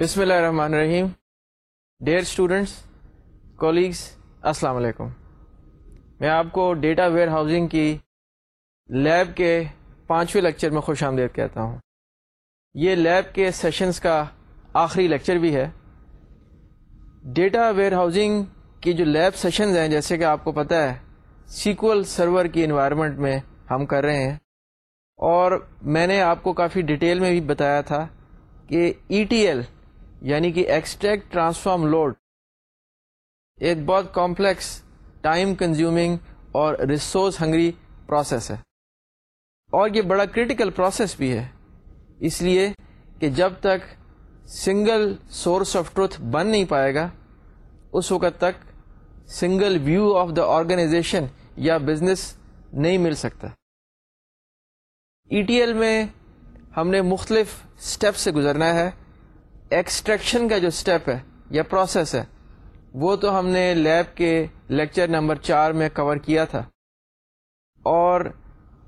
بسم اللہ الرحمن الرحیم ڈیئر اسٹوڈنٹس کولیگس السلام علیکم میں آپ کو ڈیٹا ویئر ہاؤسنگ کی لیب کے پانچویں لیکچر میں خوش آمدید کہتا ہوں۔ یہ لیب کے سیشنز کا آخری لیکچر بھی ہے۔ ڈیٹا ویئر ہاؤسنگ کی جو لیب سیشنز ہیں، جیسے کہ آپ کو پتہ ہے سیکول سرور کی انوائرمنٹ میں ہم کر رہے ہیں۔ اور میں نے آپ کو کافی ڈیٹیل میں بھی بتایا تھا کہ ای ٹی ایل یعنی کہ ایکسٹریکٹ ٹرانسفارم لوڈ ایک بہت کمپلیکس ٹائم کنزیومنگ اور ریسورس ہنگری پروسیس ہے۔ اور یہ بڑا کریٹیکل پروسیس بھی ہے۔ اس لیے کہ جب تک سنگل سورس آف ٹروتھ بن نہیں پائے گا، اس وقت تک single view of the organization یا بزنس نہیں مل سکتا۔ ای ٹی ایل میں ہم نے مختلف اسٹیپ سے گزرنا ہے۔ ایکسٹریکشن کا جو اسٹیپ ہے یا پروسیس ہے، وہ تو ہم نے لیب کے لیکچر نمبر چار میں کور کیا تھا۔ اور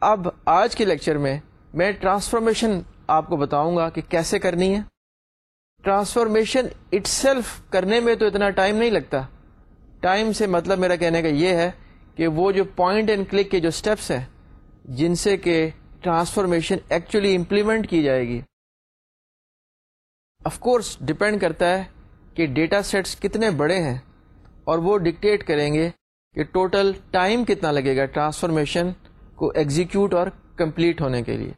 اب آج کے لیکچر میں میں ٹرانسفارمیشن آپ کو بتاؤں گا کہ کیسے کرنی ہے۔ ٹرانسفارمیشن اٹ سیلف کرنے میں تو اتنا ٹائم نہیں لگتا۔ ٹائم سے مطلب میرا کہنے کا یہ ہے کہ وہ جو پوائنٹ اینڈ کلک کے جو اسٹیپس ہیں، جن سے کہ ٹرانسفارمیشن ایکچولی امپلیمنٹ کی جائے گی۔ آف کورس ڈپینڈ کرتا ہے کہ ڈیٹا سیٹس کتنے بڑے ہیں اور وہ ڈکٹیٹ کریں گے کہ ٹوٹل ٹائم کتنا لگے گا ٹرانسفارمیشن کو ایگزیکیوٹ اور کمپلیٹ ہونے کے لیے۔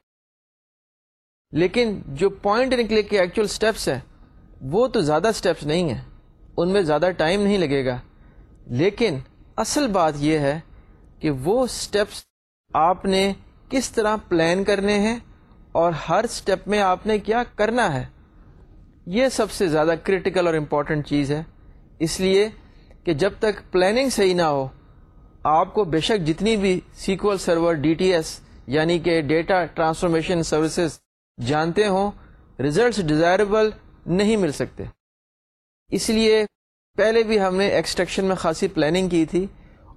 لیکن جو پوائنٹ نکلے کے ایکچوئل اسٹیپس ہیں، وہ تو زیادہ اسٹیپس نہیں ہیں۔ ان میں زیادہ ٹائم نہیں لگے گا۔ لیکن اصل بات یہ ہے کہ وہ اسٹیپس آپ نے کس طرح پلان کرنے ہیں اور ہر اسٹیپ میں آپ نے کیا کرنا ہے۔ یہ سب سے زیادہ کریٹیکل اور امپورٹنٹ چیز ہے۔ اس لیے کہ جب تک پلاننگ صحیح نہ ہو آپ کو بے شک جتنی بھی SQL server D T S یعنی کہ ڈیٹا ٹرانسفارمیشن سروسز جانتے ہوں ریزلٹس ڈیزائربل نہیں مل سکتے۔ اس لیے پہلے بھی ہم نے ایکسٹریکشن میں خاصی پلاننگ کی تھی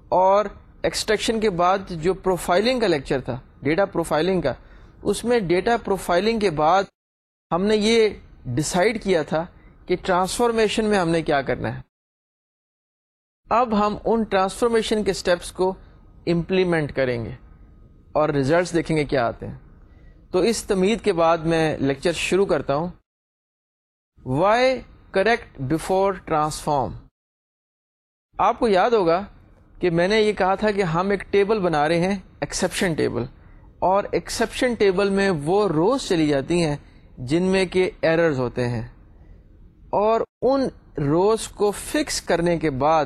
اور ایکسٹریکشن کے بعد جو پروفائلنگ کا لیکچر تھا ڈیٹا پروفائلنگ کا، اس میں ڈیٹا پروفائلنگ کے بعد ہم نے یہ ڈسائڈ کیا تھا کہ ٹرانسفارمیشن میں ہم نے کیا کرنا ہے۔ اب ہم ان ٹرانسفارمیشن کے اسٹیپس کو امپلیمنٹ کریں گے اور ریزلٹس دیکھیں گے کیا آتے ہیں۔ تو اس تمید کے بعد میں لیکچر شروع کرتا ہوں۔ وائی کریکٹ بفور ٹرانسفارم آپ کو یاد ہوگا کہ میں نے یہ کہا تھا کہ ہم ایک ٹیبل بنا رہے ہیں ایکسیپشن ٹیبل اور ایکسیپشن ٹیبل میں وہ روز چلی جاتی ہیں جن میں کہ ایررز ہوتے ہیں۔ اور ان روز کو فکس کرنے کے بعد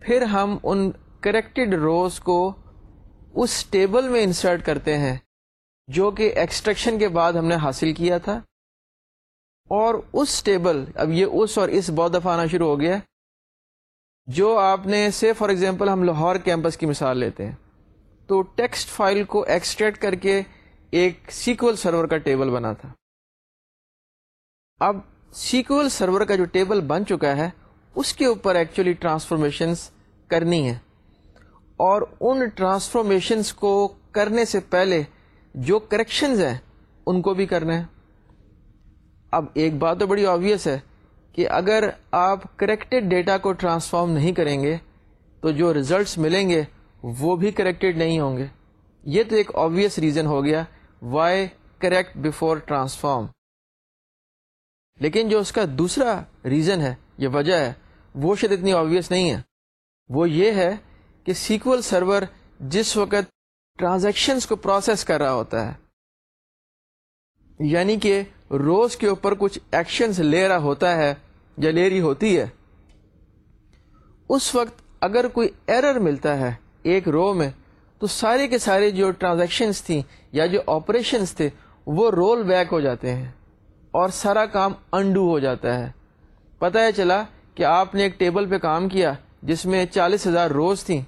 پھر ہم ان کریکٹڈ روز کو اس ٹیبل میں انسرٹ کرتے ہیں، جو کہ ایکسٹریکشن کے بعد ہم نے حاصل کیا تھا۔ اور اس ٹیبل اب یہ اس اور اس بہت دفعہ آنا شروع ہو گیا، جو آپ نے سے فار ایگزامپل ہم لاہور کیمپس کی مثال لیتے ہیں۔ تو ٹیکسٹ فائل کو ایکسٹریکٹ کر کے ایک سیکول سرور کا ٹیبل بنا تھا۔ اب سیکول سرور کا جو ٹیبل بن چکا ہے اس کے اوپر ایکچولی ٹرانسفارمیشنس کرنی ہے اور ان ٹرانسفارمیشنس کو کرنے سے پہلے جو کریکشنز ہیں، ان کو بھی کرنا ہے۔ اب ایک بات تو بڑی آبویس ہے کہ اگر آپ کریکٹڈ ڈیٹا کو ٹرانسفارم نہیں کریں گے، تو جو ریزلٹس ملیں گے، وہ بھی کریکٹڈ نہیں ہوں گے۔ یہ تو ایک آبویس ریزن ہو گیا وائی کریکٹ بفور ٹرانسفارم لیکن جو اس کا دوسرا ریزن ہے یہ وجہ ہے، وہ شاید اتنی آبویس نہیں ہے۔ وہ یہ ہے کہ سیکول سرور جس وقت ٹرانزیکشنس کو پروسیس کر رہا ہوتا ہے یعنی کہ روز کے اوپر کچھ ایکشنز لے رہا ہوتا ہے یا لے رہی ہوتی ہے، اس وقت اگر کوئی ایرر ملتا ہے ایک رو میں، تو سارے کے سارے جو ٹرانزیکشنس تھیں یا جو آپریشنس تھے، وہ رول بیک ہو جاتے ہیں اور سارا کام انڈو ہو جاتا ہے۔ پتہ ہے چلا کہ آپ نے ایک ٹیبل پہ کام کیا جس میں چالیس ہزار روز تھیں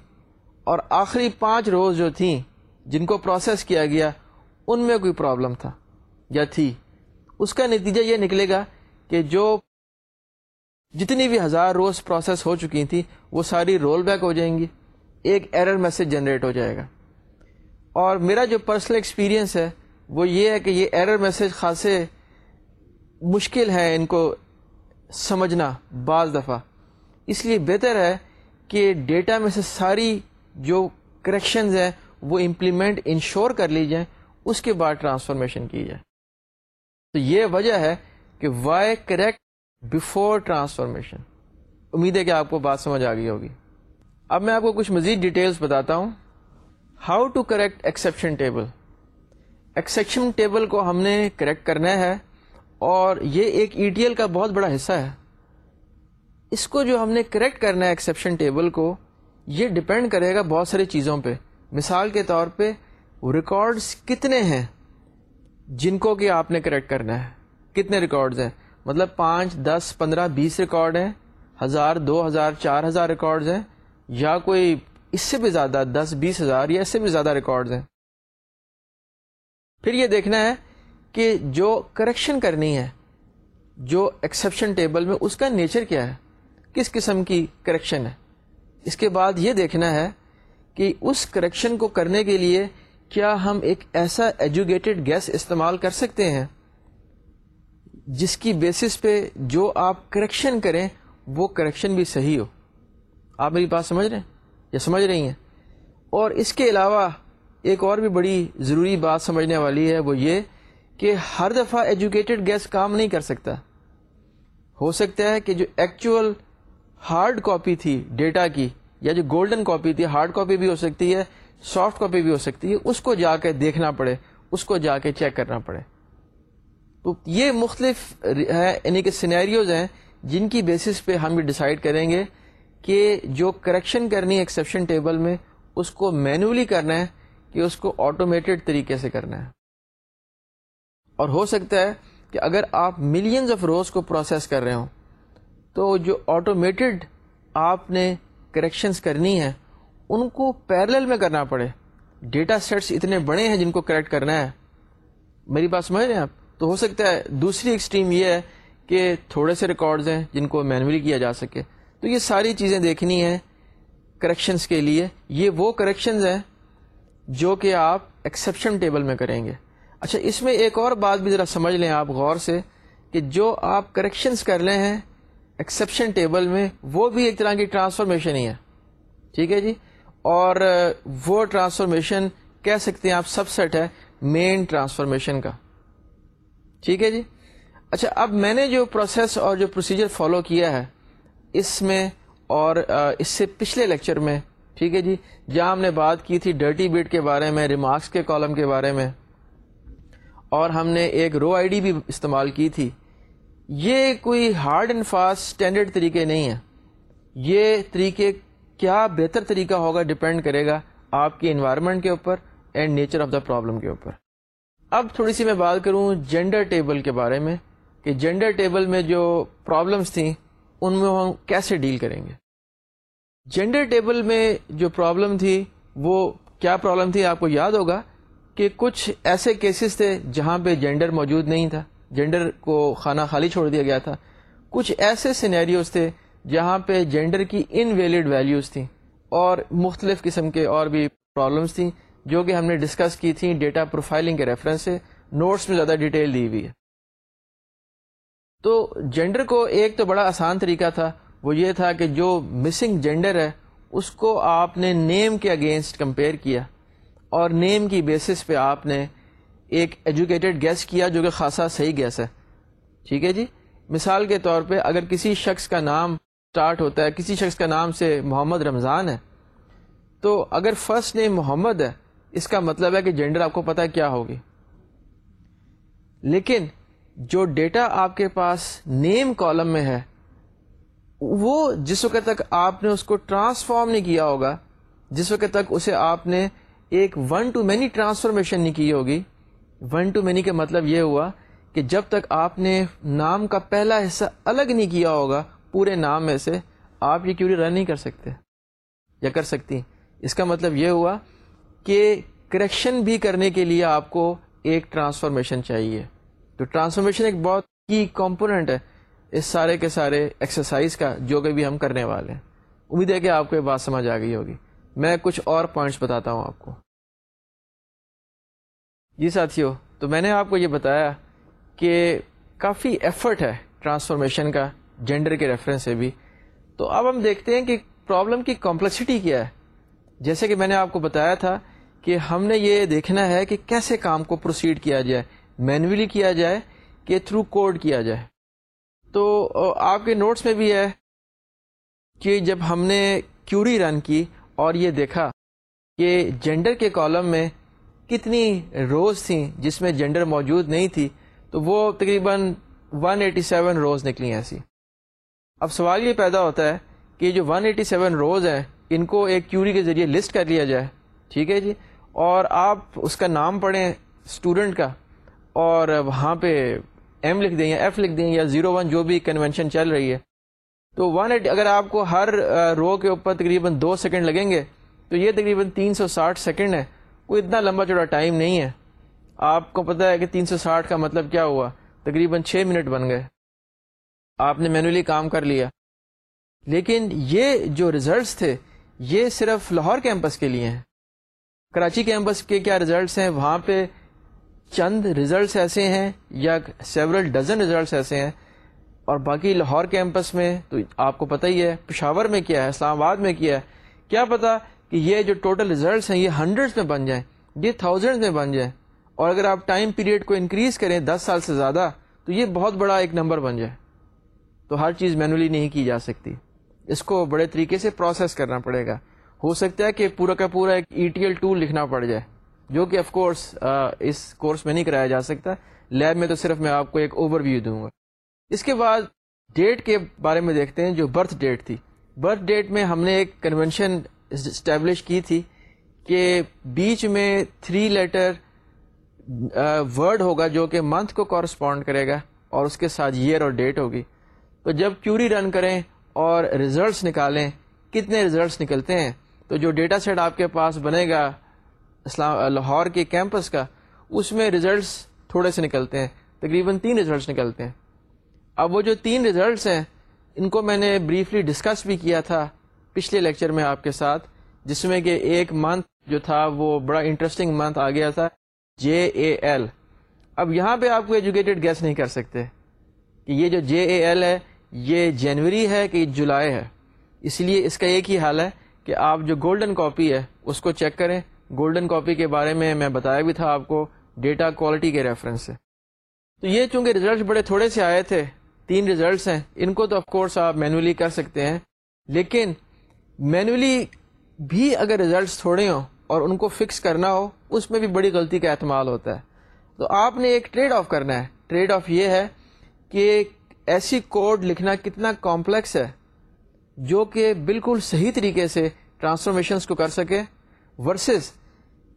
اور آخری پانچ روز جو تھیں جن کو پروسیس کیا گیا، ان میں کوئی پرابلم تھا۔ یا تھی۔ اس کا نتیجہ یہ نکلے گا کہ جو جتنی بھی ہزار روز پروسیس ہو چکی تھیں، وہ ساری رول بیک ہو جائیں گی۔ ایک ایرر میسج جنریٹ ہو جائے گا۔ اور میرا جو پرسنل ایکسپیرینس ہے، وہ یہ ہے کہ یہ ایرر میسج خاصے مشکل ہے ان کو سمجھنا بعض دفعہ۔ اس لیے بہتر ہے کہ ڈیٹا میں سے ساری جو کریکشنز ہیں، وہ امپلیمنٹ انشور کر لی جائیں اس کے بعد ٹرانسفارمیشن کی جائے تو یہ وجہ ہے کہ وائی کریکٹ بفور ٹرانسفارمیشن امید ہے کہ آپ کو بات سمجھ آ گئی ہوگی۔ اب میں آپ کو کچھ مزید ڈیٹیلز بتاتا ہوں۔ How to correct exception table exception table کو ہم نے کریکٹ کرنا ہے۔ اور یہ ایک ای ٹی ایل کا بہت بڑا حصہ ہے۔ اس کو جو ہم نے کریکٹ کرنا ہے ایکسیپشن ٹیبل کو، یہ ڈپینڈ کرے گا بہت ساری چیزوں پہ۔ مثال کے طور پہ ریکارڈس کتنے ہیں؟ جن کو کہ آپ نے کریکٹ کرنا ہے۔ کتنے ریکارڈز ہیں؟ مطلب پانچ، دس، پندرہ، بیس ریکارڈ ہیں۔ ہزار، دو ہزار، چار ہزار ریکارڈز ہیں۔ یا کوئی اس سے بھی زیادہ دس، بیس ہزار یا اس سے بھی زیادہ ریکارڈز ہیں۔ پھر یہ دیکھنا ہے کہ جو کریکشن کرنی ہے، جو ایکسیپشن ٹیبل میں اس کا نیچر کیا ہے، کس قسم کی کریکشن ہے؟ اس کے بعد یہ دیکھنا ہے کہ اس کریکشن کو کرنے کے لیے کیا ہم ایک ایسا ایجوکیٹڈ گیس استعمال کر سکتے ہیں جس کی بیسس پہ جو آپ کریکشن کریں وہ کریکشن بھی صحیح ہو۔ آپ میری بات سمجھ رہے ہیں یا سمجھ رہی ہیں؟ اور اس کے علاوہ ایک اور بھی بڑی ضروری بات سمجھنے والی ہے وہ یہ کہ ہر دفعہ ایجوکیٹڈ گیس کام نہیں کر سکتا۔ ہو سکتا ہے کہ جو ایکچوئل ہارڈ کاپی تھی ڈیٹا کی یا جو گولڈن کاپی تھی ہارڈ کاپی بھی ہو سکتی ہے سافٹ کاپی بھی ہو سکتی ہے، اس کو جا کے دیکھنا پڑے، اس کو جا کے چیک کرنا پڑے۔ تو یہ مختلف ہے یعنی کہ سینیریوز ہیں جن کی بیسس پہ ہم یہ ڈسائڈ کریں گے کہ جو کریکشن کرنی ہے ایکسیپشن ٹیبل میں، اس کو مینولی کرنا ہے کہ اس کو آٹومیٹڈ طریقے سے کرنا ہے۔ اور ہو سکتا ہے کہ اگر آپ ملینز آف روز کو پروسیس کر رہے ہوں، تو جو آٹومیٹڈ آپ نے کریکشنز کرنی ہے ان کو پیرل میں کرنا پڑے۔ ڈیٹا سیٹس اتنے بڑے ہیں جن کو کریکٹ کرنا ہے۔ میری بات سمجھ رہے ہیں آپ؟ تو ہو سکتا ہے دوسری ایکسٹریم یہ ہے کہ تھوڑے سے ریکارڈز ہیں جن کو مینولی کیا جا سکے۔ تو یہ ساری چیزیں دیکھنی ہیں کریکشنز کے لیے۔ یہ وہ کریکشنز ہیں جو کہ آپ ایکسیپشن ٹیبل میں کریں گے۔ اچھا اس میں ایک اور بات بھی ذرا سمجھ لیں آپ غور سے کہ جو آپ کریکشنز کر لیں ہیں ایکسیپشن ٹیبل میں، وہ بھی ایک طرح کی ٹرانسفارمیشن ہی ہے۔ ٹھیک ہے جی؟ اور وہ ٹرانسفارمیشن کہہ سکتے ہیں آپ سب سیٹ ہے مین ٹرانسفارمیشن کا۔ ٹھیک ہے جی؟ اچھا اب میں نے جو پروسیس اور جو پروسیجر فالو کیا ہے، اس میں اور اس سے پچھلے لیکچر میں، ٹھیک ہے جی جہاں ہم نے بات کی تھی ڈرٹی بیٹ کے بارے میں ریمارکس کے کالم کے بارے میں اور ہم نے ایک رو آئی ڈی بھی استعمال کی تھی۔ یہ کوئی ہارڈ اینڈ فاسٹ اسٹینڈرڈ طریقے نہیں ہیں۔ یہ طریقے کیا بہتر طریقہ ہوگا ڈپینڈ کرے گا آپ کی انوائرمنٹ کے اوپر and nature of the problem کے اوپر۔ اب تھوڑی سی میں بات کروں جینڈر ٹیبل کے بارے میں کہ جینڈر ٹیبل میں جو پرابلمس تھیں، ان میں ہم کیسے ڈیل کریں گے۔ جینڈر ٹیبل میں جو پرابلم تھی، وہ کیا پرابلم تھی، آپ کو یاد ہوگا۔ کہ کچھ ایسے کیسز تھے جہاں پہ جینڈر موجود نہیں تھا جینڈر کو کھانا خالی چھوڑ دیا گیا تھا۔ کچھ ایسے سینیریوز تھے جہاں پہ جینڈر کی ان ویلڈ ویلیوز تھیں اور مختلف قسم کے اور بھی پرابلمس تھیں، جو کہ ہم نے ڈسکس کی تھیں ڈیٹا پروفائلنگ کے ریفرنس سے۔ نوٹس میں زیادہ ڈیٹیل دی ہوئی ہے۔ تو جینڈر کو ایک تو بڑا آسان طریقہ تھا، وہ یہ تھا کہ جو مسنگ جینڈر ہے، اس کو آپ نے نیم کے اگینسٹ کمپیئر کیا۔ اور نیم کی بیسس پہ آپ نے ایک ایجوکیٹڈ گیس کیا جو کہ خاصا صحیح گیس ہے۔ ٹھیک ہے جی؟ مثال کے طور پہ اگر کسی شخص کا نام اسٹارٹ ہوتا ہے، کسی شخص کا نام سے محمد رمضان ہے، تو اگر فرسٹ نیم محمد ہے، اس کا مطلب ہے کہ جینڈر آپ کو پتا کیا ہوگی۔ لیکن جو ڈیٹا آپ کے پاس نیم کالم میں ہے، وہ جس وقت تک آپ نے اس کو ٹرانسفارم نہیں کیا ہوگا، جس وقت تک اسے آپ نے ایک ون ٹو مینی ٹرانسفارمیشن نہیں کی ہوگی. ون ٹو مینی کا مطلب یہ ہوا کہ جب تک آپ نے نام کا پہلا حصہ الگ نہیں کیا ہوگا، پورے نام میں سے آپ یہ کیوری رن نہیں کر سکتے یا کر سکتی۔ اس کا مطلب یہ ہوا کہ کریکشن بھی کرنے کے لیے آپ کو ایک ٹرانسفارمیشن چاہیے۔ تو ٹرانسفارمیشن ایک بہت کی کمپوننٹ ہے اس سارے کے سارے ایکسرسائز کا جو کہ بھی ہم کرنے والے ہیں۔ امید ہے کہ آپ کو یہ بات سمجھ آ گئی ہوگی۔ میں کچھ اور پوائنٹس بتاتا ہوں آپ کو۔ جی ساتھیوں تو میں نے آپ کو یہ بتایا کہ کافی ایفرٹ ہے ٹرانسفارمیشن کا جینڈر کے ریفرنس سے بھی۔ تو اب ہم دیکھتے ہیں کہ پرابلم کی کمپلیکسٹی کیا ہے۔ جیسے کہ میں نے آپ کو بتایا تھا کہ ہم نے یہ دیکھنا ہے کہ کیسے کام کو پروسیڈ کیا جائے مینولی کیا جائے کہ تھرو کوڈ کیا جائے۔ تو آپ کے نوٹس میں بھی ہے کہ جب ہم نے کیوری رن کی اور یہ دیکھا کہ جینڈر کے کالم میں کتنی روز تھیں جس میں جینڈر موجود نہیں تھی، تو وہ تقریباً 187 روز نکلی ایسی۔ اب سوال یہ پیدا ہوتا ہے کہ جو 187 روز ہیں، ان کو ایک کیوری کے ذریعے لسٹ کر لیا جائے۔ ٹھیک ہے جی؟ اور آپ اس کا نام پڑھیں اسٹوڈنٹ کا، اور وہاں پہ ایم لکھ دیں یا ایف لکھ دیں یا زیرو ون جو بھی کنونشن چل رہی ہے۔ تو ون ایٹ اگر آپ کو ہر رو کے اوپر تقریباً دو سیکنڈ لگیں گے، تو یہ تقریباً تین سو ساٹھ سیکنڈ ہے کوئی اتنا لمبا چوڑا ٹائم نہیں ہے۔ آپ کو پتا ہے کہ تین سو ساٹھ کا مطلب کیا ہوا؟ تقریباً چھ منٹ بن گئے۔ آپ نے مینولی کام کر لیا۔ لیکن یہ جو ریزلٹس تھے، یہ صرف لاہور کیمپس کے لیے ہیں۔ کراچی کیمپس کے کیا ریزلٹس ہیں؟ وہاں پہ چند ریزلٹس ایسے ہیں یا سیورل ڈزن ریزلٹس ایسے ہیں۔ اور باقی لاہور کیمپس میں تو آپ کو پتہ ہی ہے، پشاور میں کیا ہے، اسلام آباد میں کیا ہے۔ کیا پتا کہ یہ جو ٹوٹل ریزلٹس ہیں، یہ ہنڈریڈ میں بن جائیں، یہ تھاؤزینڈ میں بن جائیں۔ اور اگر آپ ٹائم پیریڈ کو انکریز کریں، دس سال سے زیادہ، تو یہ بہت بڑا ایک نمبر بن جائے۔ تو ہر چیز مینولی نہیں کی جا سکتی۔ اس کو بڑے طریقے سے پروسیس کرنا پڑے گا۔ ہو سکتا ہے کہ پورا کا پورا ایک ای ٹی ایل ٹول لکھنا پڑ جائے، جو کہ آف کورس اس کورس میں نہیں کرایا جا سکتا۔ لیب میں تو صرف میں آپ کو ایک اوور ویو دوں گا۔ اس کے بعد ڈیٹ کے بارے میں دیکھتے ہیں، جو برتھ ڈیٹ تھی۔ برتھ ڈیٹ میں ہم نے ایک کنونشن اسٹیبلش کی تھی کہ بیچ میں تھری لیٹر ورڈ ہوگا جو کہ منتھ کو کورسپونڈ کرے گا اور اس کے ساتھ ایئر اور ڈیٹ ہوگی۔ تو جب کیوری رن کریں اور ریزلٹس نکالیں، کتنے ریزلٹس نکلتے ہیں؟ تو جو ڈیٹا سیٹ آپ کے پاس بنے گا، اسلام، لاہور کے کیمپس کا، اس میں ریزلٹس تھوڑے سے نکلتے ہیں، تقریباً تین ریزلٹس نکلتے ہیں۔ اب وہ جو تین ریزلٹس ہیں، ان کو میں نے بریفلی ڈسکس بھی کیا تھا۔ پچھلے لیکچر میں آپ کے ساتھ، جس میں کہ ایک منتھ جو تھا، وہ بڑا انٹرسٹنگ منتھ آ گیا تھا جے اے ایل اب یہاں پہ آپ کو ایجوکیٹڈ گیس نہیں کر سکتے کہ یہ جو جے اے ایل ہے، یہ جنوری ہے کہ جولائی ہے۔ اس لیے اس کا ایک ہی حال ہے کہ آپ جو گولڈن کاپی ہے، اس کو چیک کریں۔ گولڈن کاپی کے بارے میں میں بتایا بھی تھا آپ کو ڈیٹا کوالٹی کے ریفرنس سے۔ تو یہ چونکہ ریزلٹ بڑے تھوڑے سے آئے تھے، تین ریزلٹس ہیں، ان کو تو آف کورس آپ مینولی کر سکتے ہیں، لیکن مینولی بھی اگر ریزلٹس تھوڑے ہوں اور ان کو فکس کرنا ہو، اس میں بھی بڑی غلطی کا احتمال ہوتا ہے۔ تو آپ نے ایک ٹریڈ آف کرنا ہے۔ ٹریڈ آف یہ ہے کہ ایسی کوڈ لکھنا کتنا کمپلیکس ہے، جو کہ بالکل صحیح طریقے سے ٹرانسفارمیشنس کو کر سکے ورسز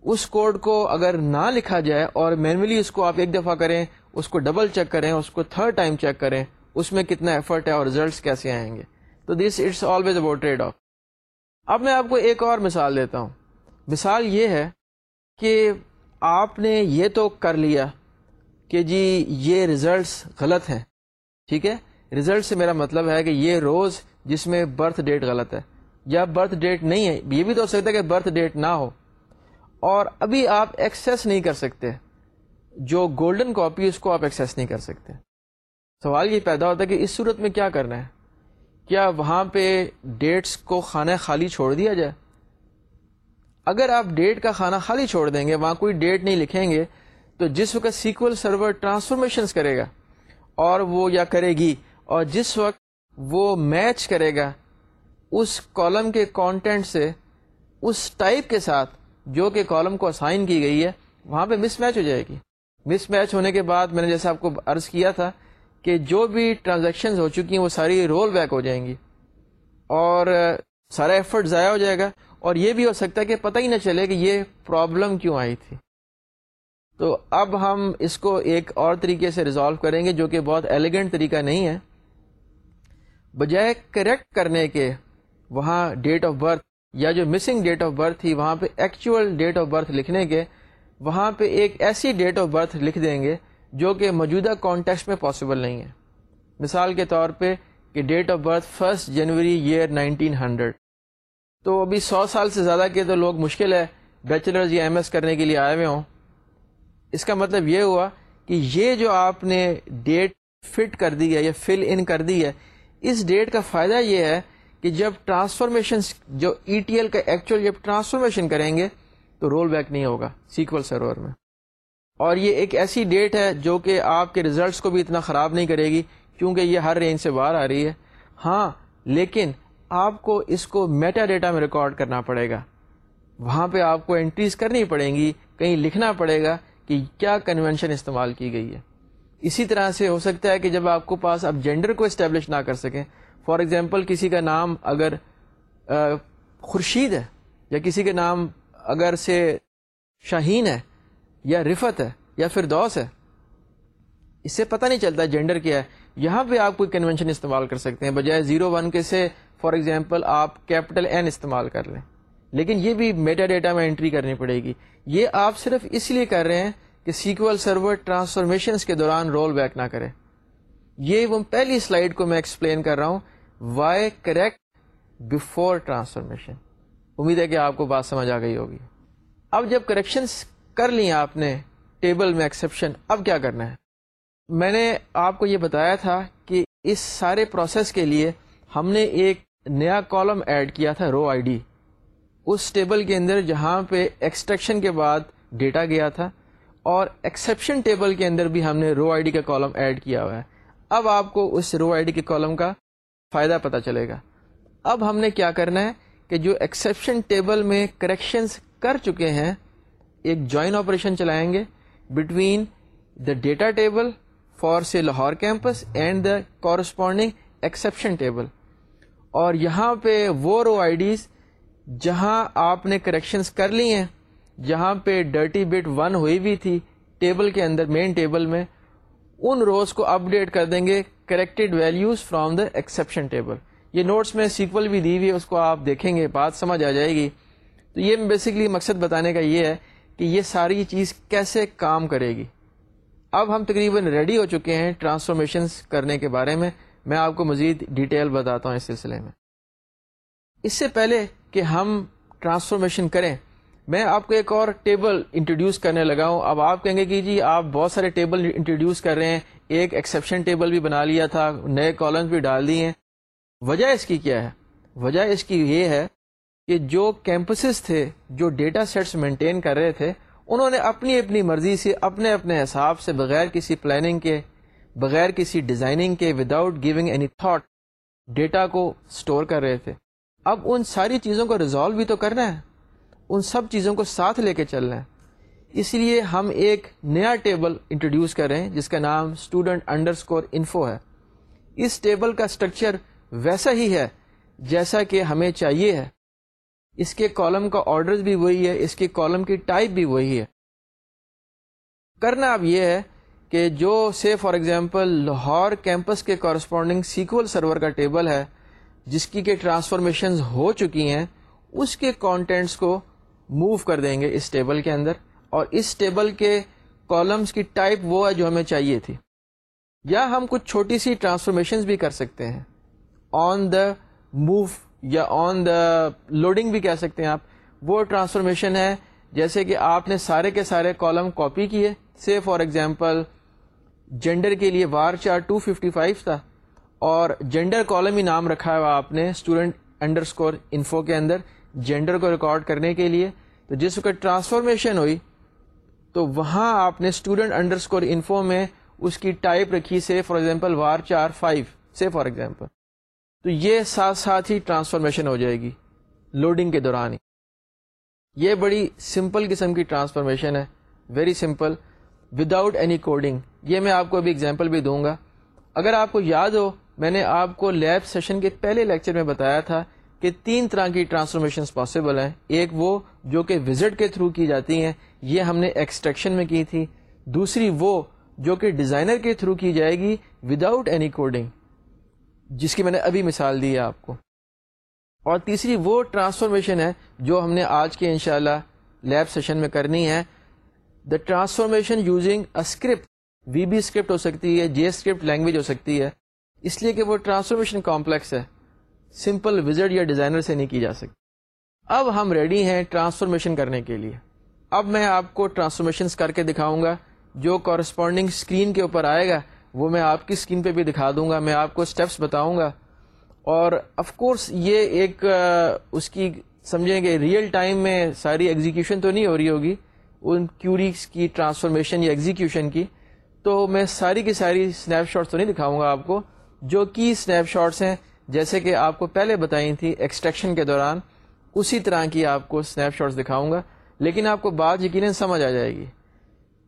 اس کوڈ کو اگر نہ لکھا جائے اور مینولی اس کو آپ ایک دفعہ کریں، اس کو ڈبل چیک کریں، اس کو تھرڈ ٹائم چیک کریں، اس میں کتنا ایفرٹ ہے اور ریزلٹس کیسے آئیں گے۔ تو this it's always about trade off اب میں آپ کو ایک اور مثال دیتا ہوں۔ مثال یہ ہے کہ آپ نے یہ تو کر لیا کہ جی یہ ریزلٹس غلط ہیں، ٹھیک ہے؟ ریزلٹ سے میرا مطلب ہے کہ یہ روز جس میں برتھ ڈیٹ غلط ہے، یا برتھ ڈیٹ نہیں ہے، یہ بھی تو ہو سکتا ہے کہ برتھ ڈیٹ نہ ہو۔ اور ابھی آپ ایکسیس نہیں کر سکتے، جو گولڈن کاپی اس کو آپ ایکسیس نہیں کر سکتے۔ سوال یہ پیدا ہوتا ہے کہ اس صورت میں کیا کرنا ہے؟ کیا وہاں پہ ڈیٹس کو خانہ خالی چھوڑ دیا جائے؟ اگر آپ ڈیٹ کا خانہ خالی چھوڑ دیں گے، وہاں کوئی ڈیٹ نہیں لکھیں گے، تو جس وقت سیکول سرور ٹرانسفارمیشن کرے گا اور وہ یا کرے گی، اور جس وقت وہ میچ کرے گا، اس کالم کے کانٹینٹ سے، اس ٹائپ کے ساتھ جو کہ کالم کو اسائن کی گئی ہے، وہاں پہ مس میچ ہو جائے گی۔ مس میچ ہونے کے بعد میں نے جیسے آپ کو عرض کیا تھا کہ جو بھی ٹرانزیکشن ہو چکی ہیں وہ ساری رول بیک ہو جائیں گی اور سارا ایفرٹ ضائع ہو جائے گا اور یہ بھی ہو سکتا ہے کہ پتہ ہی نہ چلے کہ یہ پرابلم کیوں آئی تھی۔ تو اب ہم اس کو ایک اور طریقے سے ریزالو کریں گے جو کہ بہت ایلیگنٹ طریقہ نہیں ہے۔ بجائے کریکٹ کرنے کے وہاں ڈیٹ آف برتھ یا جو مسنگ ڈیٹ آف برتھ تھی، وہاں پہ ایکچوئل ڈیٹ آف برتھ لکھنے کے، وہاں پہ ایک ایسی ڈیٹ آف برتھ لکھ دیں گے جو کہ موجودہ کانٹیکسٹ میں پاسبل نہیں ہے۔ مثال کے طور پہ کہ date of birth first January year nineteen hundred تو ابھی سو سال سے زیادہ کے تو لوگ مشکل ہے بیچلرز یا ایم ایس کرنے کے لیے آئے ہوئے ہوں۔ اس کا مطلب یہ ہوا کہ یہ جو آپ نے ڈیٹ فٹ کر دی ہے یا فل ان کر دی ہے، اس ڈیٹ کا فائدہ یہ ہے کہ جب ٹرانسفارمیشن جو ای ٹی ایل کا ایکچوئل جب ٹرانسفارمیشن کریں گے تو رول بیک نہیں ہوگا سیکول سرور میں۔ اور یہ ایک ایسی ڈیٹ ہے جو کہ آپ کے ریزلٹس کو بھی اتنا خراب نہیں کرے گی کیونکہ یہ ہر رینج سے باہر آ رہی ہے۔ ہاں لیکن آپ کو اس کو میٹا ڈیٹا میں ریکارڈ کرنا پڑے گا۔ وہاں پہ آپ کو انٹریز کرنی پڑیں گی، کہیں لکھنا پڑے گا کہ کیا کنونشن استعمال کی گئی ہے۔ اسی طرح سے ہو سکتا ہے کہ جب آپ کو پاس آپ جینڈر کو اسٹیبلش نہ کر سکیں۔ فار ایگزامپل کسی کا نام اگر خورشید ہے یا کسی کے نام اگر سے شاہین ہے یا رفت ہے یا پھر دوس ہے۔ اس سے پتہ نہیں چلتا جینڈر کیا ہے۔ یہاں پہ آپ کوئی کنونشن استعمال کر سکتے ہیں، بجائے زیرو ون کے سے فار ایگزامپل آپ کیپٹل این استعمال کر لیں۔ لیکن یہ بھی میٹا ڈیٹا میں انٹری کرنی پڑے گی۔ یہ آپ صرف اس لیے کر رہے ہیں کہ سیکول سرور ٹرانسفارمیشن کے دوران رول بیک نہ کرے۔ یہ وہ پہلی سلائڈ کو میں ایکسپلین کر رہا ہوں۔ وائی کریکٹ بفور ٹرانسفارمیشن امید ہے کہ آپ کو بات سمجھ آ گئی ہوگی۔ اب جب کریکشن کر لی آپ نے ٹیبل میں ایکسیپشن، اب کیا کرنا ہے؟ میں نے آپ کو یہ بتایا تھا کہ اس سارے پروسیس کے لیے ہم نے ایک نیا کالم ایڈ کیا تھا رو آئی ڈی اس ٹیبل کے اندر جہاں پہ ایکسٹریکشن کے بعد ڈیٹا گیا تھا اور ایکسیپشن ٹیبل کے اندر بھی ہم نے رو آئی ڈی کا کالم ایڈ کیا ہوا ہے۔ اب آپ کو اس رو آئی ڈی کے کالم کا فائدہ پتہ چلے گا۔ اب ہم نے کیا کرنا ہے کہ جو ایکسیپشن ٹیبل میں کریکشنز کر چکے ہیں ایک جوائن آپریشن چلائیں گے between the data table for سے Lahore campus and the corresponding exception table اور یہاں پہ وہ رو آئی ڈیز جہاں آپ نے کریکشنز کر لی ہیں، جہاں پہ ڈرٹی بٹ ون ہوئی بھی تھی ٹیبل کے اندر مین ٹیبل میں، ان روز کو اپ ڈیٹ کر دیں گے corrected values from the exception table یہ نوٹس میں سیکول بھی دی ہوئی ہے، اس کو آپ دیکھیں گے، بات سمجھ آ جائے گی۔ تو یہ بیسکلی مقصد بتانے کا یہ ہے کہ یہ ساری چیز کیسے کام کرے گی۔ اب ہم تقریباً ریڈی ہو چکے ہیں ٹرانسفارمیشن کرنے کے بارے میں۔ میں آپ کو مزید ڈیٹیل بتاتا ہوں اس سلسلے میں۔ اس سے پہلے کہ ہم ٹرانسفارمیشن کریں، میں آپ کو ایک اور ٹیبل انٹروڈیوس کرنے لگا ہوں۔ اب آپ کہیں گے کہ جی آپ بہت سارے ٹیبل انٹروڈیوس کر رہے ہیں۔ ایک ایکسیپشن ٹیبل بھی بنا لیا تھا، نئے کالمس بھی ڈال دیے ہیں۔ وجہ اس کی کیا ہے؟ وجہ اس کی یہ ہے کہ جو کیمپسز تھے، جو ڈیٹا سیٹس مینٹین کر رہے تھے، انہوں نے اپنی اپنی مرضی سے، اپنے اپنے حساب سے بغیر کسی پلاننگ کے، بغیر کسی ڈیزائننگ کے without giving any thought data کو اسٹور کر رہے تھے۔ اب ان ساری چیزوں کو ریزالو بھی تو کرنا ہے۔ ان سب چیزوں کو ساتھ لے کے چلنا ہے۔ اس لیے ہم ایک نیا ٹیبل انٹروڈیوس کر رہے ہیں، جس کا نام اسٹوڈنٹ انڈر اسکور انفو ہے۔ اس ٹیبل کا اسٹرکچر ویسا ہی ہے جیسا کہ ہمیں چاہیے ہے۔ اس کے کالم کا آرڈر بھی وہی ہے، اس کے کالم کی ٹائپ بھی وہی ہے۔ کرنا اب یہ ہے کہ جو سے فار ایگزامپل لاہور کیمپس کے کورسپونڈنگ سیکول سرور کا ٹیبل ہے، جس کی کہ ٹرانسفارمیشن ہو چکی ہیں، اس کے کانٹینٹس کو موو کر دیں گے اس ٹیبل کے اندر۔ اور اس ٹیبل کے کالمس کی ٹائپ وہ ہے جو ہمیں چاہیے تھی۔ یا ہم کچھ چھوٹی سی ٹرانسفارمیشن بھی کر سکتے ہیں۔ آن دا موو یا آن دا لوڈنگ بھی کہہ سکتے ہیں آپ، وہ ٹرانسفارمیشن ہے جیسے کہ آپ نے سارے کے سارے کالم کاپی کیے سے فار ایگزامپل جینڈر کے لیے وار چار ٹو ففٹی فائیو تھا، اور جینڈر کالم ہی نام رکھا ہوا آپ نے اسٹوڈنٹ انڈر اسکور انفو کے اندر جینڈر کو ریکارڈ کرنے کے لیے۔ تو جس وقت ٹرانسفارمیشن ہوئی، تو وہاں آپ نے اسٹوڈنٹ انڈر اسکور انفو میں اس کی ٹائپ رکھی سے فار ایگزامپل وار چار فائیو سے فار ایگزامپل تو یہ ساتھ ساتھ ہی ٹرانسفارمیشن ہو جائے گی لوڈنگ کے دوران ہی۔ یہ بڑی سمپل قسم کی ٹرانسفارمیشن ہے very simple without any coding یہ میں آپ کو ابھی اگزامپل بھی دوں گا۔ اگر آپ کو یاد ہو، میں نے آپ کو لیب سیشن کے پہلے لیکچر میں بتایا تھا کہ تین طرح کی ٹرانسفارمیشن پاسبل ہیں۔ ایک وہ جو کہ وزٹ کے تھرو کی جاتی ہیں، یہ ہم نے ایکسٹریکشن میں کی تھی۔ دوسری وہ جو کہ ڈیزائنر کے تھرو کی جائے گی وداؤٹ اینی کوڈنگ جس کی میں نے ابھی مثال دی ہے آپ کو۔ اور تیسری وہ ٹرانسفارمیشن ہے جو ہم نے آج کے انشاءاللہ لیب سیشن میں کرنی ہے۔ The transformation using script VB be اسکرپٹ ہو سکتی ہے جے اسکرپٹ لینگویج ہو سکتی ہے۔ اس لیے کہ وہ ٹرانسفارمیشن کمپلیکس ہے۔ سمپل وزٹ یا ڈیزائنر سے نہیں کی جا سکتی۔ اب ہم ریڈی ہیں ٹرانسفارمیشن کرنے کے لیے۔ اب میں آپ کو ٹرانسفارمیشن کر کے دکھاؤں گا جو کورسپونڈنگ اسکرین کے اوپر آئے گا۔ وہ میں آپ کی اسکرین پہ بھی دکھا دوں گا، میں آپ کو اسٹیپس بتاؤں گا۔ اور آف کورس یہ ایک اس کی سمجھیں کہ ریئل ٹائم میں ساری ایگزیکیوشن تو نہیں ہو رہی ہوگی، ان کیوریز کی ٹرانسفارمیشن یا ایگزیکیوشن کی۔ تو میں ساری کی ساری اسنیپ شاٹس تو نہیں دکھاؤں گا آپ کو، جو کی اسنیپ شاٹس ہیں، جیسے کہ آپ کو پہلے بتائی تھی ایکسٹریکشن کے دوران، اسی طرح کی آپ کو اسنیپ شاٹس دکھاؤں گا۔ لیکن آپ کو بات یقیناً سمجھ آ جائے گی۔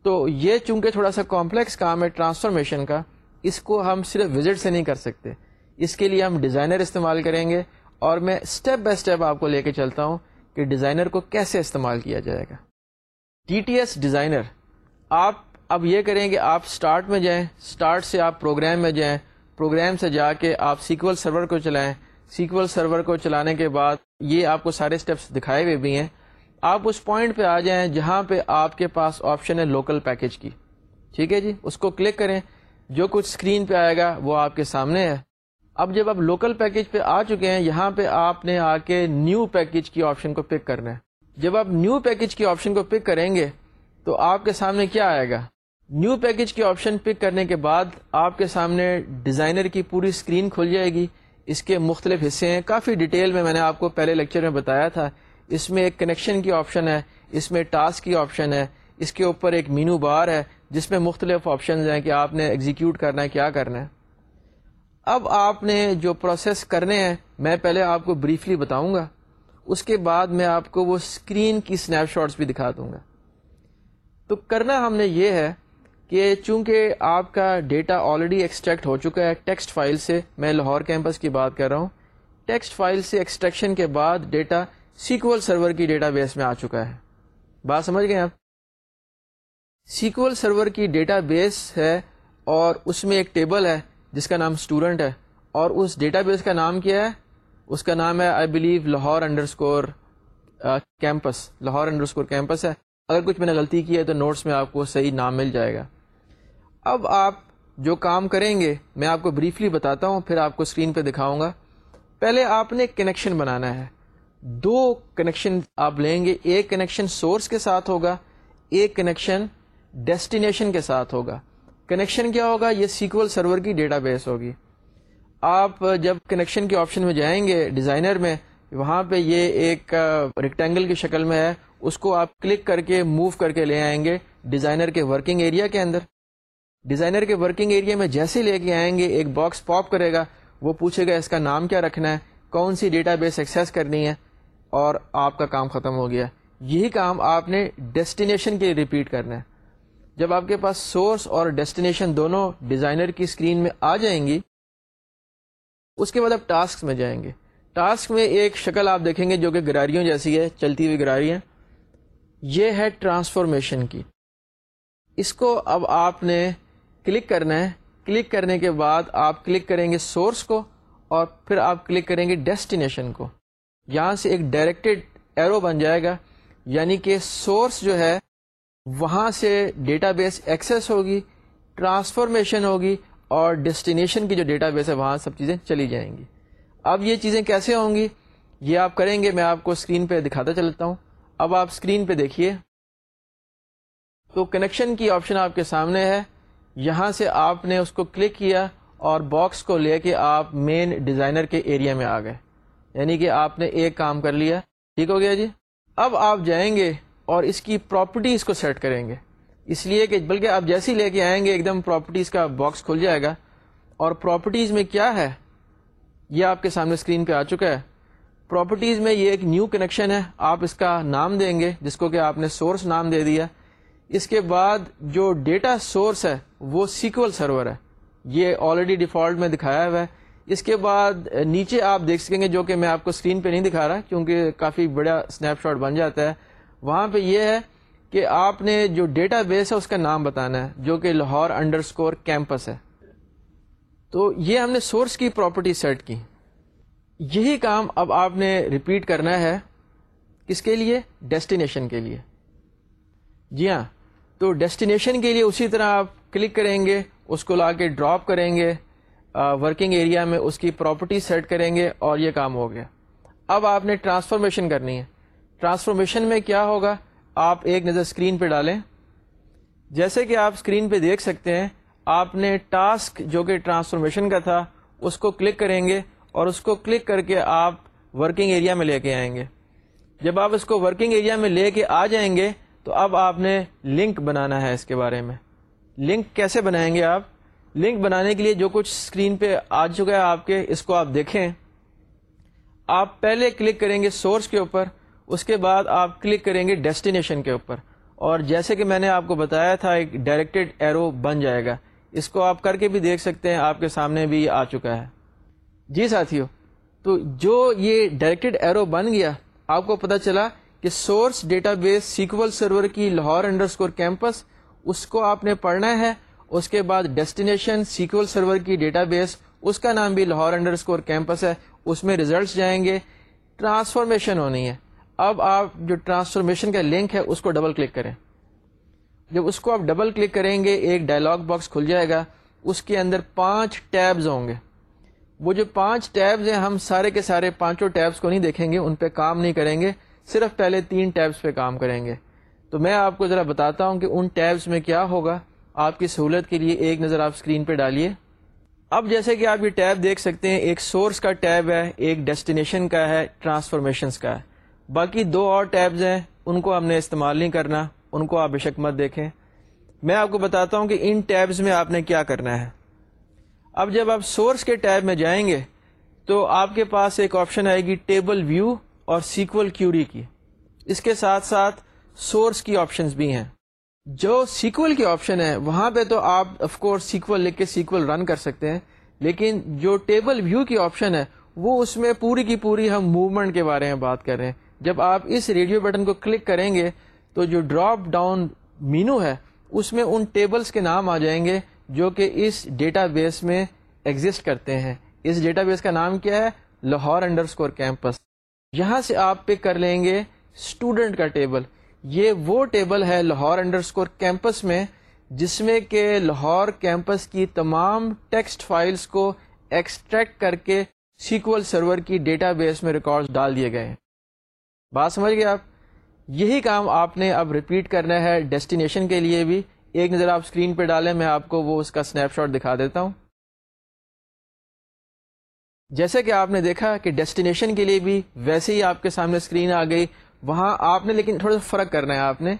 تو یہ چونکہ تھوڑا سا کمپلیکس کام ہے ٹرانسفارمیشن کا، اس کو ہم صرف وزٹ سے نہیں کر سکتے۔ اس کے لیے ہم ڈیزائنر استعمال کریں گے اور میں اسٹیپ بائی اسٹیپ آپ کو لے کے چلتا ہوں کہ ڈیزائنر کو کیسے استعمال کیا جائے گا۔ ٹی ٹی ایس ڈیزائنر آپ اب یہ کریں کہ آپ اسٹارٹ میں جائیں اسٹارٹ سے آپ پروگرام میں جائیں پروگرام سے جا کے آپ سیکول سرور کو چلائیں۔ سیکول سرور کو چلانے کے بعد یہ آپ کو سارے اسٹیپس دکھائے ہوئے بھی ہیں۔ آپ اس پوائنٹ پہ آ جائیں جہاں پہ آپ کے پاس آپشن ہے لوکل پیکج کی۔ ٹھیک ہے جی؟ اس کو کلک کریں۔ جو کچھ اسکرین پہ آئے گا وہ آپ کے سامنے ہے۔ اب جب آپ لوکل پیکج پہ آ چکے ہیں، یہاں پہ آپ نے آ کے نیو پیکج کی آپشن کو پک کرنا ہے۔ جب آپ نیو پیکج کی آپشن کو پک کریں گے تو آپ کے سامنے کیا آئے گا؟ نیو پیکج کی آپشن پک کرنے کے بعد آپ کے سامنے ڈیزائنر کی پوری اسکرین کھل جائے گی۔ اس کے مختلف حصے ہیں۔ کافی ڈیٹیل میں میں نے آپ کو پہلے لیکچر میں بتایا تھا۔ اس میں ایک کنیکشن کی آپشن ہے، اس میں ٹاسک کی آپشن ہے، اس کے اوپر ایک مینو بار ہے، جس میں مختلف آپشنز ہیں کہ آپ نے ایگزیکیوٹ کرنا ہے، کیا کرنا ہے۔ اب آپ نے جو پروسیس کرنے ہیں، میں پہلے آپ کو بریفلی بتاؤں گا اس کے بعد میں آپ کو وہ اسکرین کی اسنیپ شاٹس بھی دکھا دوں گا۔ تو کرنا ہم نے یہ ہے کہ چونکہ آپ کا ڈیٹا آلریڈی ایکسٹریکٹ ہو چکا ہے ٹیکسٹ فائل سے، میں لاہور کیمپس کی بات کر رہا ہوں۔ ٹیکسٹ فائل سے ایکسٹریکشن کے بعد ڈیٹا سیکول سرور کی ڈیٹا بیس میں آ چکا ہے۔ بات سمجھ گئے آپ؟ سیکول سرور کی ڈیٹا بیس ہے اور اس میں ایک ٹیبل ہے جس کا نام اسٹوڈنٹ ہے۔ اور اس ڈیٹا بیس کا نام کیا ہے؟ اس کا نام ہے I blue Lahore underscore campus Lahore underscore campus ہے۔ اگر کچھ میں نے غلطی کی ہے تو نوٹس میں آپ کو صحیح نام مل جائے گا۔ اب آپ جو کام کریں گے، میں آپ کو بریفلی بتاتا ہوں، پھر آپ کو اسکرین پہ دکھاؤں گا۔ پہلے آپ نے کنیکشن بنانا ہے۔ دو کنیکشن آپ لیں گے. ایک کنیکشن سورس کے ساتھ ہوگا. ایک کنیکشن ڈیسٹینیشن کے ساتھ ہوگا. کنیکشن کیا ہوگا؟ یہ سیکول سرور کی ڈیٹا بیس ہوگی. آپ جب کنیکشن کے آپشن میں جائیں گے ڈیزائنر میں، وہاں پہ یہ ایک ریکٹینگل کی شکل میں ہے. اس کو آپ کلک کر کے موو کر کے لے آئیں گے ڈیزائنر کے ورکنگ ایریا کے اندر. ڈیزائنر کے ورکنگ ایریا میں جیسے لے کے آئیں گے، ایک باکس پاپ کرے گا. وہ پوچھے گا اس کا نام کیا رکھنا ہے؟ کون سی ڈیٹا بیس ایکسیس کرنی ہے؟ اور آپ کا کام ختم ہو گیا۔ یہی کام آپ نے ڈیسٹینیشن کے لیے ریپیٹ کرنا ہے۔ جب آپ کے پاس سورس اور ڈیسٹینیشن دونوں ڈیزائنر کی اسکرین میں آ جائیں گی، اس کے بعد آپ ٹاسک میں جائیں گے۔ ٹاسک میں ایک شکل آپ دیکھیں گے جو کہ گراریوں جیسی ہے، چلتی ہوئی گراری ہیں یہ ہے ٹرانسفارمیشن کی۔ اس کو اب آپ نے کلک کرنا ہے۔ کلک کرنے کے بعد آپ کلک کریں گے سورس کو اور پھر آپ کلک کریں گے ڈیسٹینیشن کو۔ یہاں سے ایک ڈائریکٹڈ ایرو بن جائے گا یعنی کہ سورس جو ہے، وہاں سے ڈیٹا بیس ایکسیس ہوگی ٹرانسفارمیشن ہوگی، اور ڈیسٹینیشن کی جو ڈیٹا بیس ہے، وہاں سب چیزیں چلی جائیں گی۔ اب یہ چیزیں کیسے ہوں گی؟ یہ آپ کریں گے، میں آپ کو اسکرین پہ دکھاتا چلتا ہوں۔ اب آپ اسکرین پہ دیکھیے۔ تو کنیکشن کی آپشن آپ کے سامنے ہے۔ یہاں سے آپ نے اس کو کلک کیا اور باکس کو لے کے آپ مین ڈیزائنر کے ایریا میں آ گئے۔ یعنی کہ آپ نے ایک کام کر لیا، ٹھیک ہو گیا جی؟ اب آپ جائیں گے اور اس کی پراپرٹیز کو سیٹ کریں گے۔ اس لیے کہ بلکہ آپ جیسی لے کے آئیں گے، ایک دم پراپرٹیز کا باکس کھل جائے گا۔ اور پراپرٹیز میں کیا ہے؟ یہ آپ کے سامنے اسکرین پہ آ چکا ہے۔ پراپرٹیز میں یہ ایک نیو کنیکشن ہے۔ آپ اس کا نام دیں گے، جس کو کہ آپ نے سورس نام دے دیا۔ اس کے بعد جو ڈیٹا سورس ہے، وہ سیکول سرور ہے۔ یہ آلریڈی ڈیفالٹ میں دکھایا ہوا ہے۔ اس کے بعد نیچے آپ دیکھ سکیں گے جو کہ میں آپ کو اسکرین پہ نہیں دکھا رہا، کیونکہ کافی بڑا اسنیپ شاٹ بن جاتا ہے۔ وہاں پہ یہ ہے کہ آپ نے جو ڈیٹا بیس ہے، اس کا نام بتانا ہے، جو کہ لاہور انڈر اسکور کیمپس ہے۔ تو یہ ہم نے سورس کی پراپرٹی سیٹ کی۔ یہی کام اب آپ نے ریپیٹ کرنا ہے کس کے لیے؟ ڈیسٹینیشن کے لیے۔ جی ہاں تو ڈیسٹینیشن کے لیے اسی طرح آپ کلک کریں گے، اس کو لا کے ڈراپ کریں گے۔ ورکنگ ایریا میں اس کی پراپرٹی سیٹ کریں گے اور یہ کام ہو گیا۔ اب آپ نے ٹرانسفارمیشن کرنی ہے۔ ٹرانسفارمیشن میں کیا ہوگا؟ آپ ایک نظر اسکرین پہ ڈالیں۔ جیسے کہ آپ اسکرین پہ دیکھ سکتے ہیں، آپ نے ٹاسک جو کہ ٹرانسفارمیشن کا تھا، اس کو کلک کریں گے اور اس کو کلک کر کے آپ ورکنگ ایریا میں لے کے آئیں گے۔ جب آپ اس کو ورکنگ ایریا میں لے کے آ جائیں گے، تو اب آپ نے لنک بنانا ہے اس کے بارے میں۔ لنک کیسے بنائیں گے آپ؟ لنک بنانے کے لیے جو کچھ اسکرین پہ آ چکا ہے آپ کے، اس کو آپ دیکھیں۔ آپ پہلے کلک کریں گے سورس کے اوپر، اس کے بعد آپ کلک کریں گے ڈیسٹینیشن کے اوپر۔ اور جیسے کہ میں نے آپ کو بتایا تھا، ایک ڈائریکٹڈ ایرو بن جائے گا۔ اس کو آپ کر کے بھی دیکھ سکتے ہیں، آپ کے سامنے بھی آ چکا ہے۔ جی ساتھیو، تو جو یہ ڈائریکٹڈ ایرو بن گیا، آپ کو پتا چلا کہ source database SQL server کی لاہور انڈر اسکور کیمپس، اس کو آپ نے پڑھنا ہے۔ اس کے بعد ڈیسٹینیشن سیکول سرور کی ڈیٹا بیس اس کا نام بھی لاہور انڈر اسکور کیمپس ہے، اس میں ریزلٹس جائیں گے۔ ٹرانسفارمیشن ہونی ہے۔ اب آپ جو ٹرانسفارمیشن کا لنک ہے، اس کو ڈبل کلک کریں۔ جب اس کو آپ ڈبل کلک کریں گے، ایک ڈائلاگ باکس کھل جائے گا۔ اس کے اندر پانچ ٹیبز ہوں گے۔ وہ جو پانچ ٹیبز ہیں، ہم سارے کے سارے پانچوں ٹیبز کو نہیں دیکھیں گے، ان پہ کام نہیں کریں گے۔ صرف پہلے تین ٹیبز پہ کام کریں گے۔ تو میں آپ کو ذرا بتاتا ہوں کہ ان ٹیبز میں کیا ہوگا۔ آپ کی سہولت کے لیے ایک نظر آپ اسکرین پہ ڈالیے۔ اب جیسے کہ آپ یہ ٹیب دیکھ سکتے ہیں، ایک سورس کا ٹیب ہے، ایک ڈیسٹینیشن کا ہے ٹرانسفارمیشنس کا ہے۔ باقی دو اور ٹیبز ہیں، ان کو ہم نے استعمال نہیں کرنا، ان کو آپ بے شک مت دیکھیں۔ میں آپ کو بتاتا ہوں کہ ان ٹیبز میں آپ نے کیا کرنا ہے۔ اب جب آپ سورس کے ٹیب میں جائیں گے، تو آپ کے پاس ایک آپشن آئے گی ٹیبل ویو اور سیکول کیوری کی۔ اس کے ساتھ ساتھ سورس کی آپشنز بھی ہیں۔ جو سیکول کی آپشن ہے، وہاں پہ تو آپ آف کورس سیکول لکھ کے سیکول رن کر سکتے ہیں، لیکن جو ٹیبل ویو کی آپشن ہے، وہ اس میں پوری کی پوری ہم موومنٹ کے بارے میں بات کر رہے ہیں۔ جب آپ اس ریڈیو بٹن کو کلک کریں گے، تو جو ڈراپ ڈاؤن مینو ہے، اس میں ان ٹیبلز کے نام آ جائیں گے جو کہ اس ڈیٹا بیس میں ایگزٹ کرتے ہیں۔ اس ڈیٹا بیس کا نام کیا ہے؟ لاہور انڈر اسکور کیمپس یہاں سے آپ پک کر لیں گے اسٹوڈنٹ کا ٹیبل یہ وہ ٹیبل ہے لاہور انڈر اسکور کیمپس میں، جس میں کہ لاہور کیمپس کی تمام ٹیکسٹ فائلز کو ایکسٹریکٹ کر کے سیکول سرور کی ڈیٹا بیس میں ریکارڈ ڈال دیے گئے ہیں۔ بات سمجھ گئے آپ؟ یہی کام آپ نے اب ریپیٹ کرنا ہے ڈیسٹینیشن کے لیے بھی۔ ایک نظر آپ اسکرین پہ ڈالیں، میں آپ کو وہ اس کا اسنیپ شاٹ دکھا دیتا ہوں۔ جیسے کہ آپ نے دیکھا کہ ڈیسٹینیشن کے لیے بھی ویسے ہی آپ کے سامنے اسکرین آ گئی۔ وہاں آپ نے، لیکن تھوڑا سا فرق کرنا ہے آپ نے۔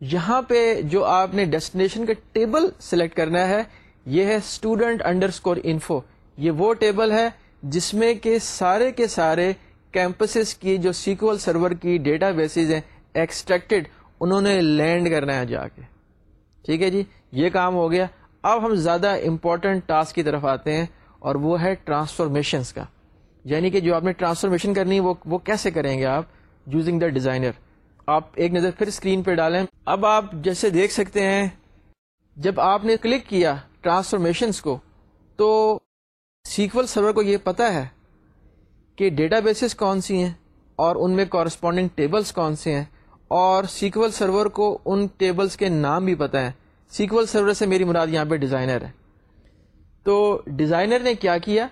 یہاں پہ جو آپ نے ڈیسٹینیشن کا ٹیبل سلیکٹ کرنا ہے، یہ ہے اسٹوڈنٹ انڈر اسکور انفو یہ وہ ٹیبل ہے جس میں کہ سارے کے سارے کیمپسز کی جو سیکول سرور کی ڈیٹا بیسز ہیں ایکسٹریکٹڈ انہوں نے لینڈ کرنا ہے جا کے۔ ٹھیک ہے جی؟ یہ کام ہو گیا۔ اب ہم زیادہ امپورٹنٹ ٹاسک کی طرف آتے ہیں اور وہ ہے ٹرانسفارمیشنس کا۔ یعنی کہ جو آپ نے ٹرانسفارمیشن کرنی ہے وہ وہ کیسے کریں گے آپ؟ یوزنگ دا ڈیزائنر آپ ایک نظر پھر اسکرین پہ ڈالیں۔ اب آپ جیسے دیکھ سکتے ہیں، جب آپ نے کلک کیا ٹرانسفارمیشنس کو، تو سیکول سرور کو یہ پتا ہے کہ ڈیٹا بیسز کون سی ہیں اور ان میں کورسپونڈنگ ٹیبلز کون سے ہیں اور سیکول سرور کو ان ٹیبلز کے نام بھی پتہ ہیں۔ سیکول سرور سے میری مراد یہاں پہ ڈیزائنر ہے۔ تو ڈیزائنر نے کیا کیا؟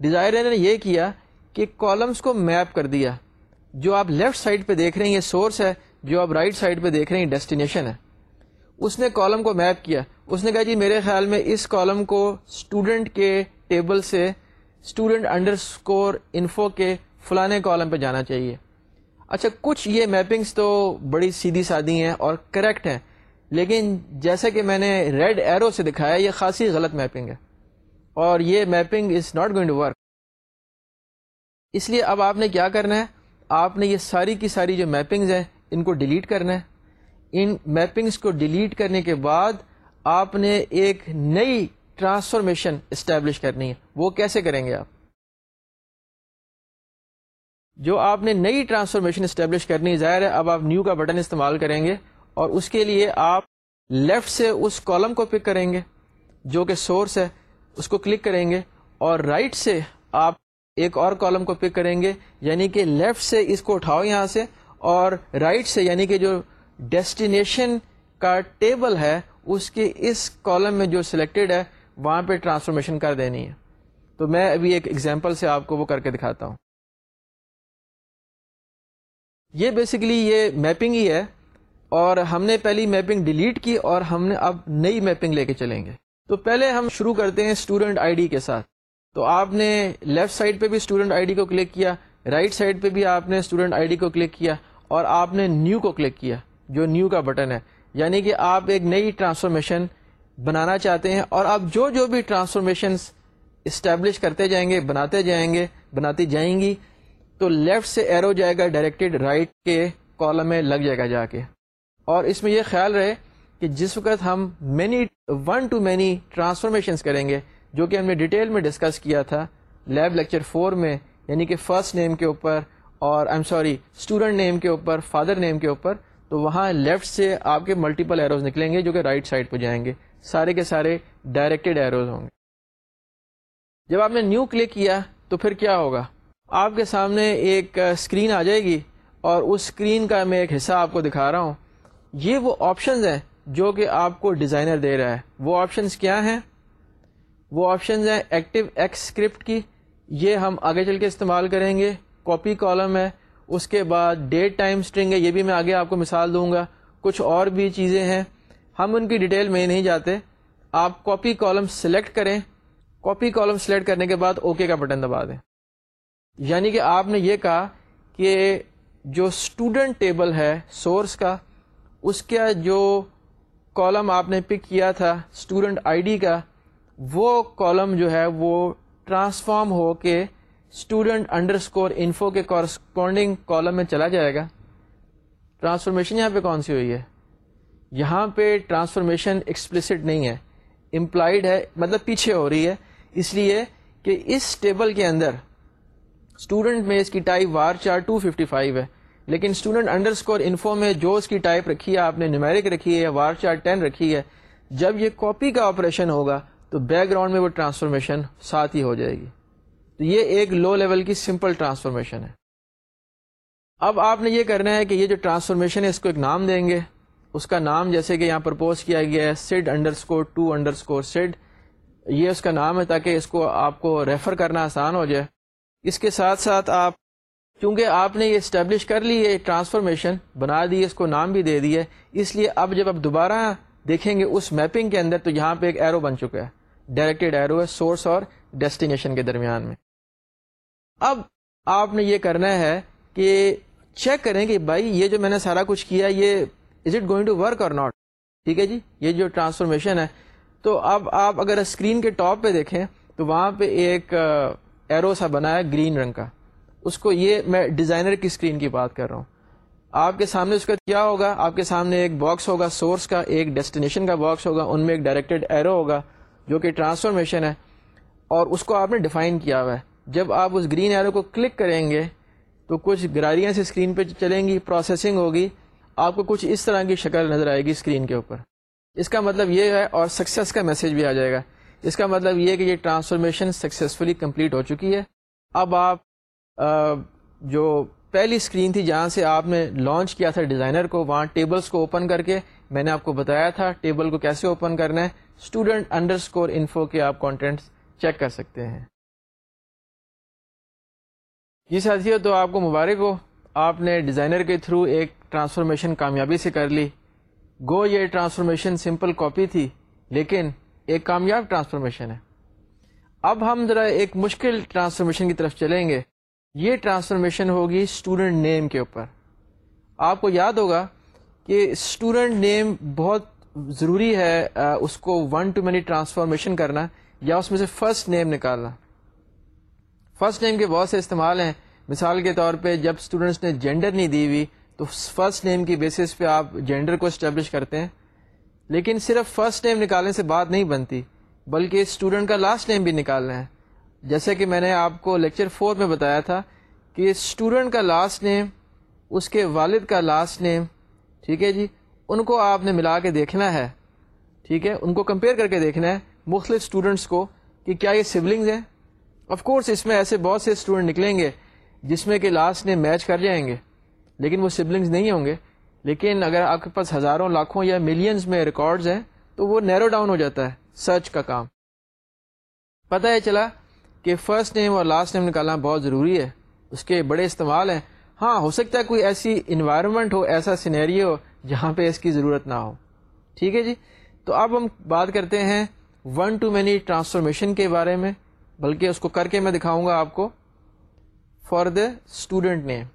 ڈیزائنر نے یہ کیا کہ کالمس کو میپ کر دیا۔ جو آپ لیفٹ سائڈ پہ دیکھ رہے ہیں، یہ سورس ہے، جو آپ رائٹ سائڈ پہ دیکھ رہے ہیں ڈیسٹینیشن ہے۔ اس نے کالم کو میپ کیا۔ اس نے کہا جی میرے خیال میں اس کالم کو اسٹوڈنٹ کے ٹیبل سے اسٹوڈنٹ انڈر اسکور انفو کے فلانے کالم پہ جانا چاہیے۔ اچھا کچھ یہ میپنگس تو بڑی سیدھی سادی ہیں اور کریکٹ ہیں، لیکن جیسا کہ میں نے ریڈ ایرو سے دکھایا، یہ خاصی غلط میپنگ ہے۔ اور یہ mapping is not going to work اس لیے اب آپ نے کیا کرنا ہے؟ آپ نے یہ ساری کی ساری جو میپنگز ہیں، ان کو ڈیلیٹ کرنا ہے۔ ان میپنگز کو ڈیلیٹ کرنے کے بعد آپ نے ایک نئی ٹرانسفارمیشن اسٹیبلش کرنی ہے۔ وہ کیسے کریں گے آپ؟ جو آپ نے نئی ٹرانسفارمیشن اسٹیبلش کرنی، ظاہر ہے اب آپ نیو کا بٹن استعمال کریں گے اور اس کے لیے آپ لیفٹ سے اس کالم کو پک کریں گے جو کہ سورس ہے، اس کو کلک کریں گے اور رائٹ right سے آپ ایک اور کالم کو پک کریں گے یعنی کہ لیفٹ سے اس کو اٹھاؤ یہاں سے اور رائٹ right سے یعنی کہ جو ڈیسٹینیشن کا ٹیبل ہے، اس کے اس کالم میں جو سلیکٹڈ ہے، وہاں پہ ٹرانسفارمیشن کر دینی ہے۔ تو میں ابھی ایک ایگزامپل سے آپ کو وہ کر کے دکھاتا ہوں۔ یہ بیسیکلی یہ میپنگ ہی ہے اور ہم نے پہلی میپنگ ڈیلیٹ کی اور ہم نے اب نئی میپنگ لے کے چلیں گے۔ تو پہلے ہم شروع کرتے ہیں اسٹوڈنٹ آئی ڈی کے ساتھ۔ تو آپ نے لیفٹ سائڈ پہ بھی اسٹوڈنٹ آئی ڈی کو کلک کیا رائٹ سائڈ پہ بھی آپ نے اسٹوڈنٹ آئی ڈی کو کلک کیا اور آپ نے نیو کو کلک کیا، جو نیو کا بٹن ہے۔ یعنی کہ آپ ایک نئی ٹرانسفارمیشن بنانا چاہتے ہیں اور آپ جو جو بھی ٹرانسفارمیشن اسٹیبلش کرتے جائیں گے، بناتے جائیں گے، بناتی جائیں گی، تو لیفٹ سے ایرو جائے گا ڈائریکٹڈ رائٹ کے کالم میں لگ جائے گا جا کے۔ اور اس میں یہ خیال رہے کہ جس وقت ہم many one to many transformation کریں گے جو کہ ہم نے ڈیٹیل میں ڈسکس کیا تھا لیب لیکچر فور میں یعنی کہ فرسٹ نیم کے اوپر اور I am sorry student name کے اوپر، فادر نیم کے اوپر، تو وہاں لیفٹ سے آپ کے ملٹیپل ایروز نکلیں گے جو کہ رائٹ سائڈ پہ جائیں گے۔ سارے کے سارے ڈائریکٹڈ ایروز ہوں گے۔ جب آپ نے نیو کلک کیا تو پھر کیا ہوگا؟ آپ کے سامنے ایک اسکرین آ جائے گی اور اس اسکرین کا میں ایک حصہ آپ کو دکھا رہا ہوں۔ یہ وہ آپشنز ہیں جو کہ آپ کو ڈیزائنر دے رہا ہے۔ وہ آپشنز کیا ہیں؟ وہ آپشنز ہیں ایکٹیو ایکس اسکرپٹ کی، یہ ہم آگے چل کے استعمال کریں گے کاپی کالم ہے، اس کے بعد ڈیٹ ٹائم اسٹرنگ ہے، یہ بھی میں آگے آپ کو مثال دوں گا، کچھ اور بھی چیزیں ہیں، ہم ان کی ڈیٹیل میں نہیں جاتے، آپ کاپی کالم سلیکٹ کریں کاپی کالم سلیکٹ کرنے کے بعد اوکے کا بٹن دبا دیں۔ یعنی کہ آپ نے یہ کہا کہ جو اسٹوڈنٹ ٹیبل ہے سورس کا، اس کا جو کالم آپ نے پک کیا تھا اسٹوڈنٹ آئی ڈی کا وہ کالم جو ہے وہ ٹرانسفارم ہو کے اسٹوڈنٹ انڈر اسکور انفو کے کورسپونڈنگ کالم میں چلا جائے گا۔ ٹرانسفارمیشن یہاں پہ کون سی ہوئی ہے؟ یہاں پہ ٹرانسفارمیشن ایکسپلسڈ نہیں ہے۔ امپلائڈ ہے مطلب پیچھے ہو رہی ہے۔ اس لیے کہ اس ٹیبل کے اندر اسٹوڈنٹ میں اس کی ٹائپ وار چار ٹو ففٹی فائیو ہے۔ لیکن اسٹوڈنٹ انڈر اسکور انفو میں جو اس کی ٹائپ رکھی ہے، آپ نے نیومیرک رکھی ہے وار چار ٹین رکھی ہے، جب یہ کاپی کا آپریشن ہوگا تو بیک گراؤنڈ میں وہ ٹرانسفارمیشن ساتھ ہی ہو جائے گی۔ تو یہ ایک لو لیول کی سمپل ٹرانسفارمیشن ہے۔ اب آپ نے یہ کرنا ہے کہ یہ جو ٹرانسفارمیشن ہے، اس کو ایک نام دیں گے۔ اس کا نام جیسے کہ یہاں پرپوز کیا گیا ہے seed underscore to underscore seed یہ اس کا نام ہے تاکہ اس کو آپ کو ریفر کرنا آسان ہو جائے۔ اس کے ساتھ ساتھ آپ کیونکہ آپ نے یہ اسٹیبلش کر لی ہے ٹرانسفارمیشن بنا دی، اس کو نام بھی دے دیا اس لیے اب جب آپ دوبارہ دیکھیں گے اس میپنگ کے اندر، تو یہاں پہ ایک ایرو بن چکا ہے۔ ڈائریکٹڈ ایرو ہے سورس اور ڈیسٹینیشن کے درمیان میں۔ اب آپ نے یہ کرنا ہے کہ چیک کریں کہ بھائی یہ جو میں نے سارا کچھ کیا یہ is it going to work اور ناٹ ٹھیک ہے جی؟ یہ جو ٹرانسفارمیشن ہے۔ تو اب آپ اگر اسکرین کے ٹاپ پہ دیکھیں، تو وہاں پہ ایک ایرو سا بنا ہے گرین رنگ کا۔ اس کو یہ میں ڈیزائنر کی اسکرین کی بات کر رہا ہوں۔ آپ کے سامنے اس کا کیا ہوگا؟ آپ کے سامنے ایک باکس ہوگا سورس کا، ایک ڈیسٹینیشن کا باکس ہوگا، ان میں ایک ڈائریکٹڈ ایرو ہوگا۔ جو کہ ٹرانسفارمیشن ہے اور اس کو آپ نے ڈیفائن کیا ہوا ہے۔ جب آپ اس گرین ایرو کو کلک کریں گے تو کچھ گراریاں سے اسکرین پہ چلیں گی پروسیسنگ ہوگی۔ آپ کو کچھ اس طرح کی شکل نظر آئے گی اسکرین کے اوپر۔ اس کا مطلب یہ ہے اور سکسیس کا میسج بھی آ جائے گا۔ اس کا مطلب یہ کہ یہ ٹرانسفارمیشن سکسیزفلی کمپلیٹ ہو چکی ہے۔ اب آپ جو پہلی اسکرین تھی جہاں سے آپ نے لانچ کیا تھا ڈیزائنر کو، وہاں ٹیبلس کو اوپن کر کے میں نے آپ کو بتایا تھا ٹیبل کو کیسے اوپن کرنا ہے۔ اسٹوڈنٹ انڈر اسکور انفو کے آپ کانٹینٹس چیک کر سکتے ہیں۔ جی ساتھیوں تو آپ کو مبارک ہو۔ آپ نے ڈیزائنر کے تھرو ایک ٹرانسفارمیشن کامیابی سے کر لی۔ گو، یہ ٹرانسفارمیشن سمپل کاپی تھی، لیکن ایک کامیاب ٹرانسفارمیشن ہے۔ اب ہم ذرا ایک مشکل ٹرانسفارمیشن کی طرف چلیں گے۔ یہ ٹرانسفارمیشن ہوگی اسٹوڈنٹ نیم کے اوپر۔ آپ کو یاد ہوگا کہ اسٹوڈنٹ نیم بہت ضروری ہے اس کو ون ٹو مینی ٹرانسفارمیشن کرنا یا اس میں سے فرسٹ نیم نکالنا۔ فرسٹ نیم کے بہت سے استعمال ہیں۔ مثال کے طور پہ جب اسٹوڈنٹس نے جینڈر نہیں دی ہوئی، تو فرسٹ نیم کی بیسس پہ آپ جینڈر کو اسٹیبلش کرتے ہیں۔ لیکن صرف فرسٹ نیم نکالنے سے بات نہیں بنتی، بلکہ اسٹوڈنٹ کا لاسٹ نیم بھی نکالنا ہے۔ جیسے کہ میں نے آپ کو لیکچر فور میں بتایا تھا کہ اسٹوڈنٹ کا لاسٹ نیم اس کے والد کا لاسٹ نیم ٹھیک ہے جی؟ ان کو آپ نے ملا کے دیکھنا ہے۔ ٹھیک ہے؟ ان کو کمپیئر کر کے دیکھنا ہے مختلف اسٹوڈنٹس کو کہ کیا یہ سبلنگز ہیں۔ آف کورس اس میں ایسے بہت سے اسٹوڈنٹ نکلیں گے جس میں کہ لاسٹ نیم میچ کر جائیں گے، لیکن وہ سبلنگز نہیں ہوں گے۔ لیکن اگر آپ کے پاس ہزاروں، لاکھوں یا ملینز میں ریکارڈز ہیں، تو وہ نیرو ڈاؤن ہو جاتا ہے۔ سرچ کا کام۔ پتہ ہے چلا کہ فرسٹ نیم اور لاسٹ نیم نکالنا بہت ضروری ہے۔ اس کے بڑے استعمال ہیں۔ ہاں ہو سکتا ہے کوئی ایسی انوائرمنٹ ہو، ایسا سینیری ہو جہاں پہ اس کی ضرورت نہ ہو۔ ٹھیک ہے جی؟ تو اب ہم بات کرتے ہیں ون ٹو مینی ٹرانسفارمیشن کے بارے میں، بلکہ اس کو کر کے میں دکھاؤں گا آپ کو۔ فار دا اسٹوڈنٹ نیم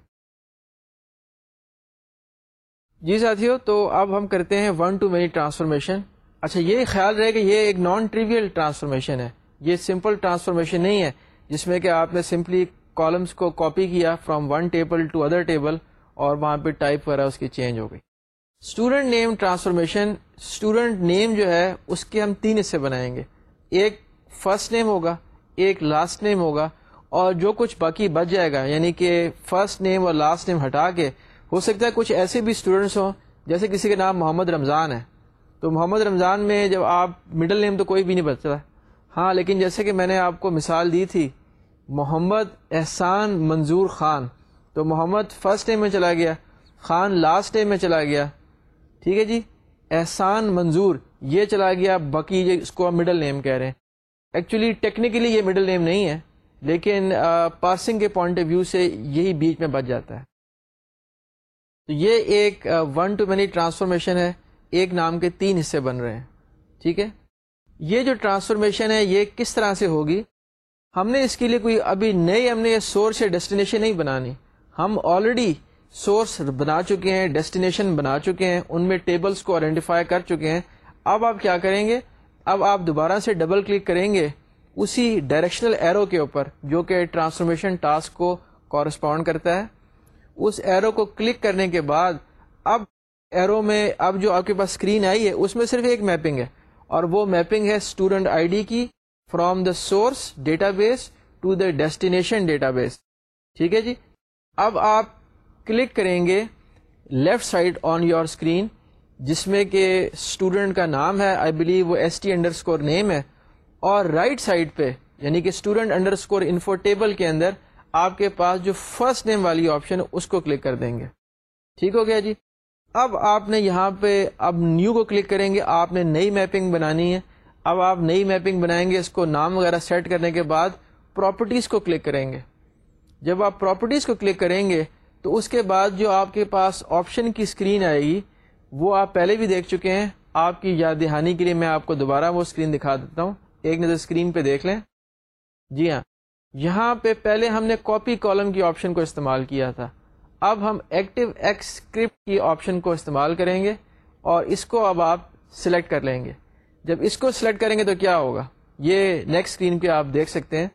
جی ساتھیو، تو اب ہم کرتے ہیں ون ٹو مینی ٹرانسفارمیشن اچھا یہ خیال رہے کہ یہ ایک نان ٹریویل ٹرانسفارمیشن ہے۔ یہ سمپل ٹرانسفارمیشن نہیں ہے، جس میں کہ آپ نے سمپلی کالمس کو کاپی کیا from one table to other table اور وہاں پہ ٹائپ وغیرہ اس کی چینج ہو گئی۔ Student name transformation student name جو ہے، اس کے ہم تین حصے بنائیں گے۔ ایک فرسٹ نیم ہوگا، ایک لاسٹ نیم ہوگا، اور جو کچھ باقی بچ جائے گا یعنی کہ فرسٹ نیم اور لاسٹ نیم ہٹا کے، ہو سکتا ہے کچھ ایسے بھی اسٹوڈنٹس ہوں، جیسے کسی کا نام محمد رمضان ہے۔ تو محمد رمضان میں جب آپ مڈل نیم تو کوئی بھی نہیں بچتا۔ ہاں لیکن جیسے کہ میں نے آپ کو مثال دی تھی محمد احسان منظور خان۔ تو محمد فرسٹ نیم میں چلا گیا، خان لاسٹ نیم میں چلا گیا۔ ٹھیک ہے جی؟ احسان منظور، یہ چلا گیا۔ باقی اس کو مڈل نیم کہہ رہے ہیں۔ ایکچولی ٹیکنیکلی یہ مڈل نیم نہیں ہے، لیکن پاسنگ کے پوائنٹ آف ویو سے یہی بیچ میں بچ جاتا ہے۔ تو یہ ایک ون ٹو مینی ٹرانسفارمیشن ہے۔ ایک نام کے تین حصے بن رہے ہیں۔ ٹھیک ہے؟ یہ جو ٹرانسفارمیشن ہے، یہ کس طرح سے ہوگی؟ ہم نے اس کے لیے کوئی ابھی نئی ہم نے سورس یا ڈیسٹینیشن نہیں بنانی۔ ہم آلریڈی سورس بنا چکے ہیں ڈیسٹینیشن بنا چکے ہیں، ان میں ٹیبلز کو آئیڈینٹیفائی کر چکے ہیں۔ اب آپ کیا کریں گے؟ اب آپ دوبارہ سے ڈبل کلک کریں گے اسی ڈائریکشنل ایرو کے اوپر، جو کہ ٹرانسفارمیشن ٹاسک کو کورسپونڈ کرتا ہے۔ اس ایرو کو کلک کرنے کے بعد، اب ایرو میں، اب جو آپ کے پاس اسکرین آئی ہے، اس میں صرف ایک میپنگ ہے۔ اور وہ میپنگ ہے اسٹوڈنٹ آئی ڈی کی۔ From the source database to the destination database ٹھیک ہے جی؟ اب آپ کلک کریں گے left side on your screen جس میں کہ اسٹوڈنٹ کا نام ہے آئی بلیو وہ S T underscore name ہے، اور رائٹ right سائڈ پہ یعنی کہ student under score info table کے اندر آپ کے پاس جو فرسٹ نیم والی آپشن ہے، اس کو کلک کر دیں گے۔ ٹھیک ہو گیا جی؟ اب آپ نے یہاں پہ، اب نیو کو کلک کریں گے، آپ نے نئی میپنگ بنانی ہے۔ اب آپ نئی میپنگ بنائیں گے، اس کو نام وغیرہ سیٹ کرنے کے بعد پراپرٹیز کو کلک کریں گے۔ جب آپ پراپرٹیز کو کلک کریں گے، تو اس کے بعد جو آپ کے پاس آپشن کی اسکرین آئے گی، وہ آپ پہلے بھی دیکھ چکے ہیں۔ آپ کی یاد دہانی کے لیے میں آپ کو دوبارہ وہ اسکرین دکھا دیتا ہوں۔ ایک نظر اسکرین پہ دیکھ لیں۔ جی ہاں۔ یہاں پہ پہلے ہم نے کاپی کالم کی آپشن کو استعمال کیا تھا۔ اب ہم ایکٹیو ایکسکرپٹ کی آپشن کو استعمال کریں گے اور اس کو اب آپ سلیکٹ کر لیں گے۔ جب اس کو سلیکٹ کریں گے تو کیا ہوگا؟ یہ نیکسٹ اسکرین پہ آپ دیکھ سکتے ہیں۔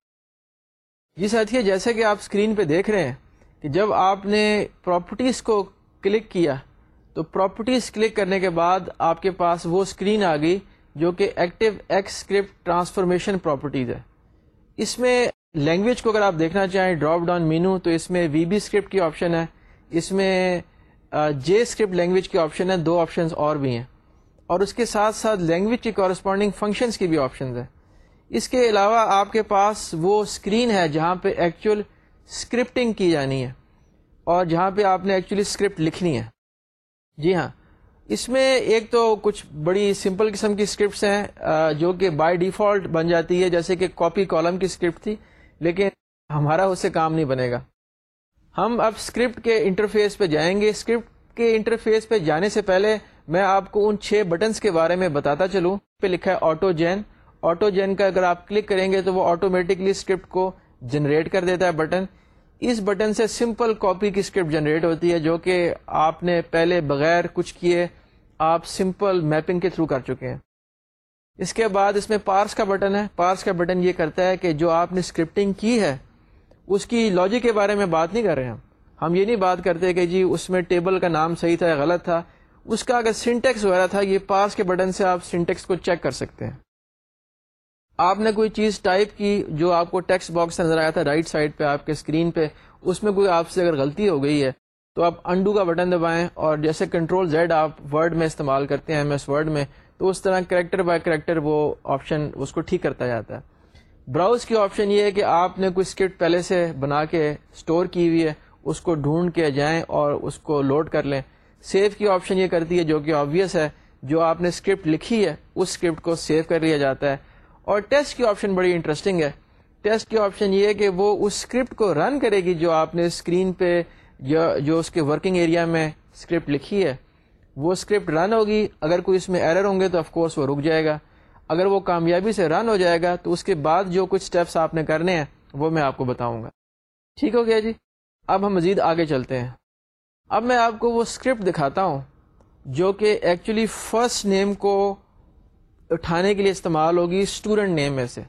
جی ساتھی جیسے کہ آپ اسکرین پہ دیکھ رہے ہیں کہ جب آپ نے پراپرٹیز کو کلک کیا، تو پراپرٹیز کلک کرنے کے بعد آپ کے پاس وہ اسکرین آ گئی جو کہ active X script transformation properties ہے۔ اس میں لینگویج کو اگر آپ دیکھنا چاہیں ڈراپ ڈاؤن مینو تو اس میں وی بی اسکرپٹ کی آپشن ہے۔ اس میں جے اسکرپٹ لینگویج کی آپشن ہے۔ دو آپشنز اور بھی ہیں۔ اور اس کے ساتھ ساتھ لینگویج کی کورسپونڈنگ فنکشنز کی بھی آپشنز ہیں۔ اس کے علاوہ آپ کے پاس وہ اسکرین ہے جہاں پہ ایکچوئل اسکرپٹنگ کی جانی ہے اور جہاں پہ آپ نے ایکچولی اسکرپٹ لکھنی ہے۔ جی ہاں اس میں ایک تو کچھ بڑی سمپل قسم کی اسکرپٹس ہیں جو کہ بائی ڈیفالٹ بن جاتی ہے، جیسے کہ کاپی کالم کی اسکرپٹ تھی، لیکن ہمارا اس سے کام نہیں بنے گا۔ ہم اب اسکرپٹ کے انٹرفیس پہ جائیں گے۔ اسکرپٹ کے انٹرفیس پہ جانے سے پہلے میں آپ کو ان چھ بٹنس کے بارے میں بتاتا چلوں۔ پہ لکھا ہے آٹو جین آٹو جین کا اگر آپ کلک کریں گے تو وہ آٹومیٹکلی اسکرپٹ کو جنریٹ کر دیتا ہے بٹن اس بٹن سے سمپل کاپی کی اسکرپٹ جنریٹ ہوتی ہے جو کہ آپ نے پہلے بغیر کچھ کیے آپ سمپل میپنگ کے تھرو کر چکے ہیں۔ اس کے بعد اس میں پارس کا بٹن ہے۔ پارس کا بٹن یہ کرتا ہے کہ جو آپ نے اسکرپٹنگ کی ہے، اس کی لاجک کے بارے میں بات نہیں کر رہے ہم۔ ہم یہ نہیں بات کرتے کہ جی اس میں ٹیبل کا نام صحیح تھا یا غلط تھا۔ اس کا اگر سنٹیکس وغیرہ تھا، یہ پاس کے بٹن سے آپ سنٹیکس کو چیک کر سکتے ہیں۔ آپ نے کوئی چیز ٹائپ کی جو آپ کو ٹیکسٹ باکس نظر آیا تھا رائٹ سائڈ پہ، آپ کے اسکرین پہ، اس میں کوئی آپ سے اگر غلطی ہو گئی ہے، تو آپ انڈو کا بٹن دبائیں اور جیسے کنٹرول زیڈ آپ ورڈ میں استعمال کرتے ہیں ایم ایس ورڈ میں، تو اس طرح کریکٹر بائی کریکٹر وہ آپشن اس کو ٹھیک کرتا جاتا ہے۔ براؤز کی آپشن یہ ہے کہ آپ نے کوئی اسکرپٹ پہلے سے بنا کے اسٹور کی ہوئی ہے، اس کو ڈھونڈ کے جائیں اور اس کو لوڈ کر لیں۔ سیو کی آپشن یہ کرتی ہے جو کہ آبویس ہے، جو آپ نے اسکرپٹ لکھی ہے، اس اسکرپٹ کو سیو کر لیا جاتا ہے۔ اور ٹیسٹ کی آپشن بڑی انٹرسٹنگ ہے۔ ٹیسٹ کی آپشن یہ ہے کہ وہ اس اسکرپٹ کو رن کرے گی جو آپ نے اسکرین پہ یا جو اس کے ورکنگ ایریا میں اسکرپٹ لکھی ہے۔ وہ اسکرپٹ رن ہوگی۔ اگر کوئی اس میں ایرر ہوں گے تو آف کورس وہ رک جائے گا۔ اگر وہ کامیابی سے رن ہو جائے گا تو اس کے بعد جو کچھ اسٹیپس آپ نے کرنے ہیں، وہ میں آپ کو بتاؤں گا۔ ٹھیک ہو گیا جی۔ اب ہم مزید آگے چلتے ہیں۔ اب میں آپ کو وہ اسکرپٹ دکھاتا ہوں جو کہ ایکچولی فرسٹ نیم کو اٹھانے کے لیے استعمال ہوگی اسٹوڈنٹ نیم میں سے۔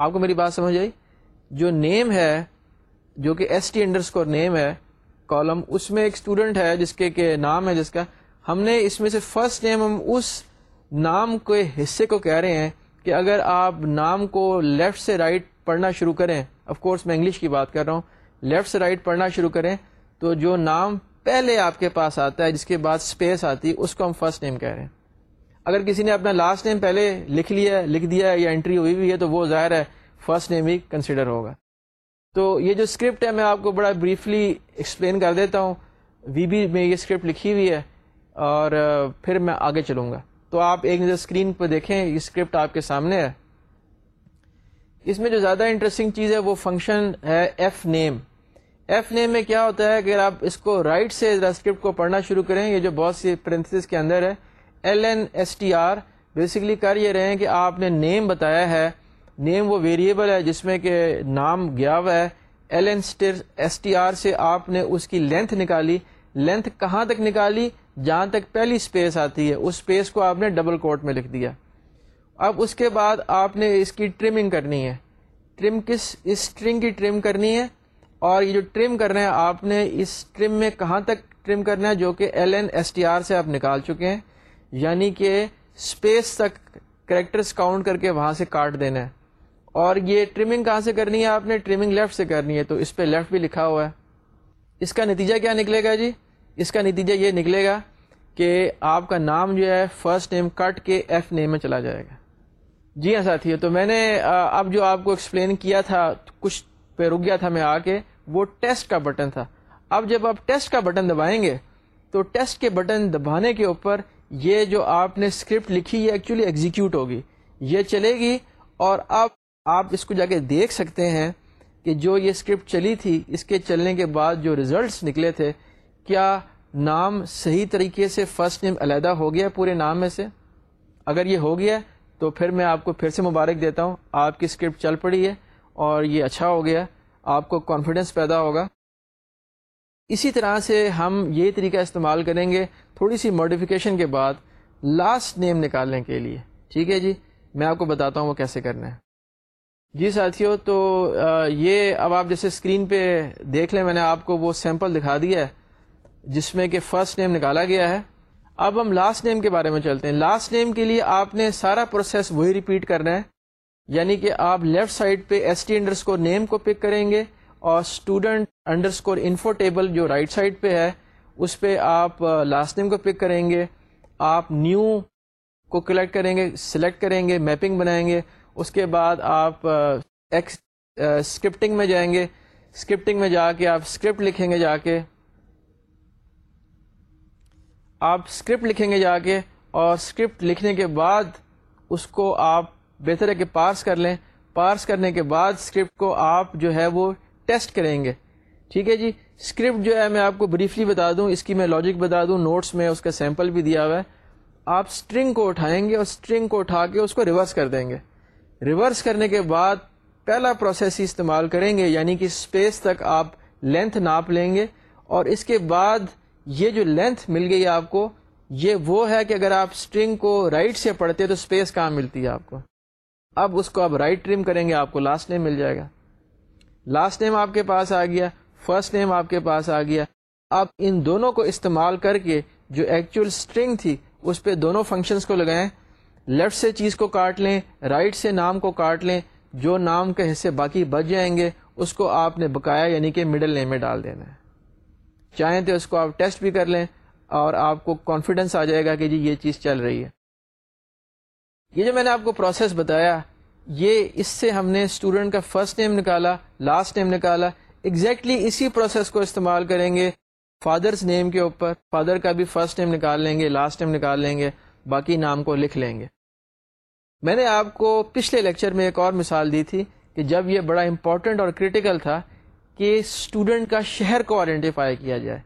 آپ کو میری بات سمجھ آئی؟ جو نیم ہے، جو کہ S T underscore name ہے کالم اس میں ایک اسٹوڈنٹ ہے جس کے کہ نام ہے، جس کا ہم نے اس میں سے فرسٹ نیم ہم اس نام کے حصے کو کہہ رہے ہیں کہ اگر آپ نام کو لیفٹ سے رائٹ پڑھنا شروع کریں آف کورس میں انگلش کی بات کر رہا ہوں لیفٹ سے رائٹ پڑھنا شروع کریں تو جو نام پہلے آپ کے پاس آتا ہے، جس کے بعد اسپیس آتی ہے اس کو ہم فرسٹ نیم کہہ رہے ہیں۔ اگر کسی نے اپنا لاسٹ نیم پہلے لکھ لیا لکھ دیا ہے یا انٹری ہوئی بھی ہے، تو وہ ظاہر ہے فرسٹ نیم ہی کنسیڈر ہوگا۔ تو یہ جو اسکرپٹ ہے، میں آپ کو بڑا بریفلی ایکسپلین کر دیتا ہوں۔ وی بی میں یہ اسکرپٹ لکھی ہوئی ہے اور پھر میں آگے چلوں گا۔ تو آپ ایک نظر اسکرین پہ دیکھیں، یہ اسکرپٹ آپ کے سامنے ہے۔ اس میں جو زیادہ انٹرسٹنگ چیز ہے، وہ فنکشن ہے ایف نیم ایف نیم میں کیا ہوتا ہے کہ اگر آپ اس کو رائٹ سے اسکرپٹ کو پڑھنا شروع کریں، یہ جو بہت سی پرنتھس کے اندر ہے L N S T R basically کر یہ رہے ہیں کہ آپ نے نیم بتایا ہے۔ نیم وہ ویریبل ہے جس میں کہ نام گیا ہوا ہے۔ L N S T R سے آپ نے اس کی لینتھ نکالی۔ لینتھ کہاں تک نکالی؟ جہاں تک پہلی اسپیس آتی ہے۔ اس اسپیس کو آپ نے ڈبل کوٹ میں لکھ دیا۔ اب اس کے بعد آپ نے اس کی ٹرمنگ کرنی ہے۔ ٹرم کس؟ اس کی ٹرم کرنی ہے۔ اور یہ جو ٹرم کر رہے ہیں، آپ نے اس ٹرم میں کہاں تک ٹرم کرنا ہے؟ جو کہ L N S T R سے آپ نکال چکے ہیں۔ یعنی کہ اسپیس تک کریکٹرس کاؤنٹ کر کے وہاں سے کاٹ دینا ہے۔ اور یہ ٹرمنگ کہاں سے کرنی ہے؟ آپ نے ٹرمنگ لیفٹ سے کرنی ہے۔ تو اس پہ لیفٹ بھی لکھا ہوا ہے۔ اس کا نتیجہ کیا نکلے گا جی؟ اس کا نتیجہ یہ نکلے گا کہ آپ کا نام جو ہے فرسٹ نیم کٹ کے ایف نیم میں چلا جائے گا۔ جی ہاں ساتھی تو میں نے اب جو آپ کو ایکسپلین کیا تھا، کچھ پہ رک گیا تھا میں آ کے، وہ ٹیسٹ کا بٹن تھا۔ اب جب آپ ٹیسٹ کا بٹن دبائیں گے، تو ٹیسٹ کے بٹن دبانے کے اوپر یہ جو آپ نے اسکرپٹ لکھی، یہ ایکچولی ایگزیکیوٹ ہوگی۔ یہ چلے گی اور اب آپ اس کو جا کے دیکھ سکتے ہیں کہ جو یہ اسکرپٹ چلی تھی، اس کے چلنے کے بعد جو ریزلٹس نکلے تھے، کیا نام صحیح طریقے سے فرسٹ نیم علیحدہ ہو گیا پورے نام میں سے؟ اگر یہ ہو گیا، تو پھر میں آپ کو پھر سے مبارک دیتا ہوں۔ آپ کی اسکرپٹ چل پڑی ہے۔ اور یہ اچھا ہو گیا، آپ کو کانفیڈینس پیدا ہوگا۔ اسی طرح سے ہم یہ طریقہ استعمال کریں گے تھوڑی سی ماڈیفیکیشن کے بعد لاسٹ نیم نکالنے کے لیے۔ ٹھیک ہے جی؟ میں آپ کو بتاتا ہوں وہ کیسے کرنا ہے۔ جی ساتھیوں تو یہ اب آپ جیسے اسکرین پہ دیکھ لیں، میں نے آپ کو وہ سیمپل دکھا دیا ہے، جس میں کہ فرسٹ نیم نکالا گیا ہے۔ اب ہم لاسٹ نیم کے بارے میں چلتے ہیں۔ لاسٹ نیم کے لیے آپ نے سارا پروسیس وہی ریپیٹ کرنا ہے۔ یعنی کہ آپ لیفٹ سائڈ پہ S T underscore name کو پک کریں گے اور student under score info table جو رائٹ right سائڈ پہ ہے، اس پہ آپ لاسٹ نیم کو پک کریں گے، آپ نیو کو کلیکٹ کریں گے سلیکٹ کریں گے میپنگ بنائیں گے، اس کے بعد آپ ایکس اسکرپٹنگ میں جائیں گے اسکرپٹنگ میں جا کے آپ اسکرپٹ لکھیں گے جا کے، آپ اسکرپٹ لکھیں گے جا کے اور اسکرپٹ لکھنے کے بعد اس کو آپ بہتر ہے کہ پارس کر لیں۔ پارس کرنے کے بعد اسکرپٹ کو آپ جو ہے وہ ٹیسٹ کریں گے۔ ٹھیک ہے جی؟ اسکرپٹ جو ہے میں آپ کو بریفلی بتا دوں۔ اس کی میں لاجک بتا دوں۔ نوٹس میں اس کا سیمپل بھی دیا ہوا ہے۔ آپ اسٹرنگ کو اٹھائیں گے اور اسٹرنگ کو اٹھا کے اس کو ریورس کر دیں گے۔ ریورس کرنے کے بعد پہلا پروسیس ہی استعمال کریں گے یعنی کہ اسپیس تک آپ لینتھ ناپ لیں گے۔ اور اس کے بعد یہ جو لینتھ مل گئی آپ کو، یہ وہ ہے کہ اگر آپ اسٹرنگ کو رائٹ سے پڑھتے تو اسپیس کہاں ملتی ہے آپ کو؟ اب اس کو آپ رائٹ ٹرم کریں گے، آپ کو لاسٹ نیم مل جائے گا۔ لاسٹ نیم آپ کے پاس آ گیا فرسٹ نیم آپ کے پاس آ گیا۔ آپ ان دونوں کو استعمال کر کے جو ایکچوئل اسٹرنگ تھی، اس پہ دونوں فنکشنز کو لگائیں۔ لیفٹ سے چیز کو کاٹ لیں رائٹ سے نام کو کاٹ لیں۔ جو نام کے حصے باقی بچ جائیں گے، اس کو آپ نے بکایا یعنی کہ مڈل نیم میں ڈال دینا ہے۔ چاہیں تو اس کو آپ ٹیسٹ بھی کر لیں اور آپ کو کانفیڈنس آ جائے گا کہ جی یہ چیز چل رہی ہے۔ یہ جو میں نے آپ کو پروسیس بتایا یہ اس سے ہم نے اسٹوڈنٹ کا فرسٹ نیم نکالا لاسٹ نیم نکالا ایگزیکٹلی exactly اسی پروسیس کو استعمال کریں گے فادرس نیم کے اوپر فادر کا بھی فرسٹ نیم نکال لیں گے لاسٹ نیم نکال لیں گے، باقی نام کو لکھ لیں گے۔ میں نے آپ کو پچھلے لیکچر میں ایک اور مثال دی تھی کہ جب یہ بڑا امپورٹنٹ اور کریٹیکل تھا کہ اسٹوڈنٹ کا شہر کو آئیڈینٹیفائی کیا جائے۔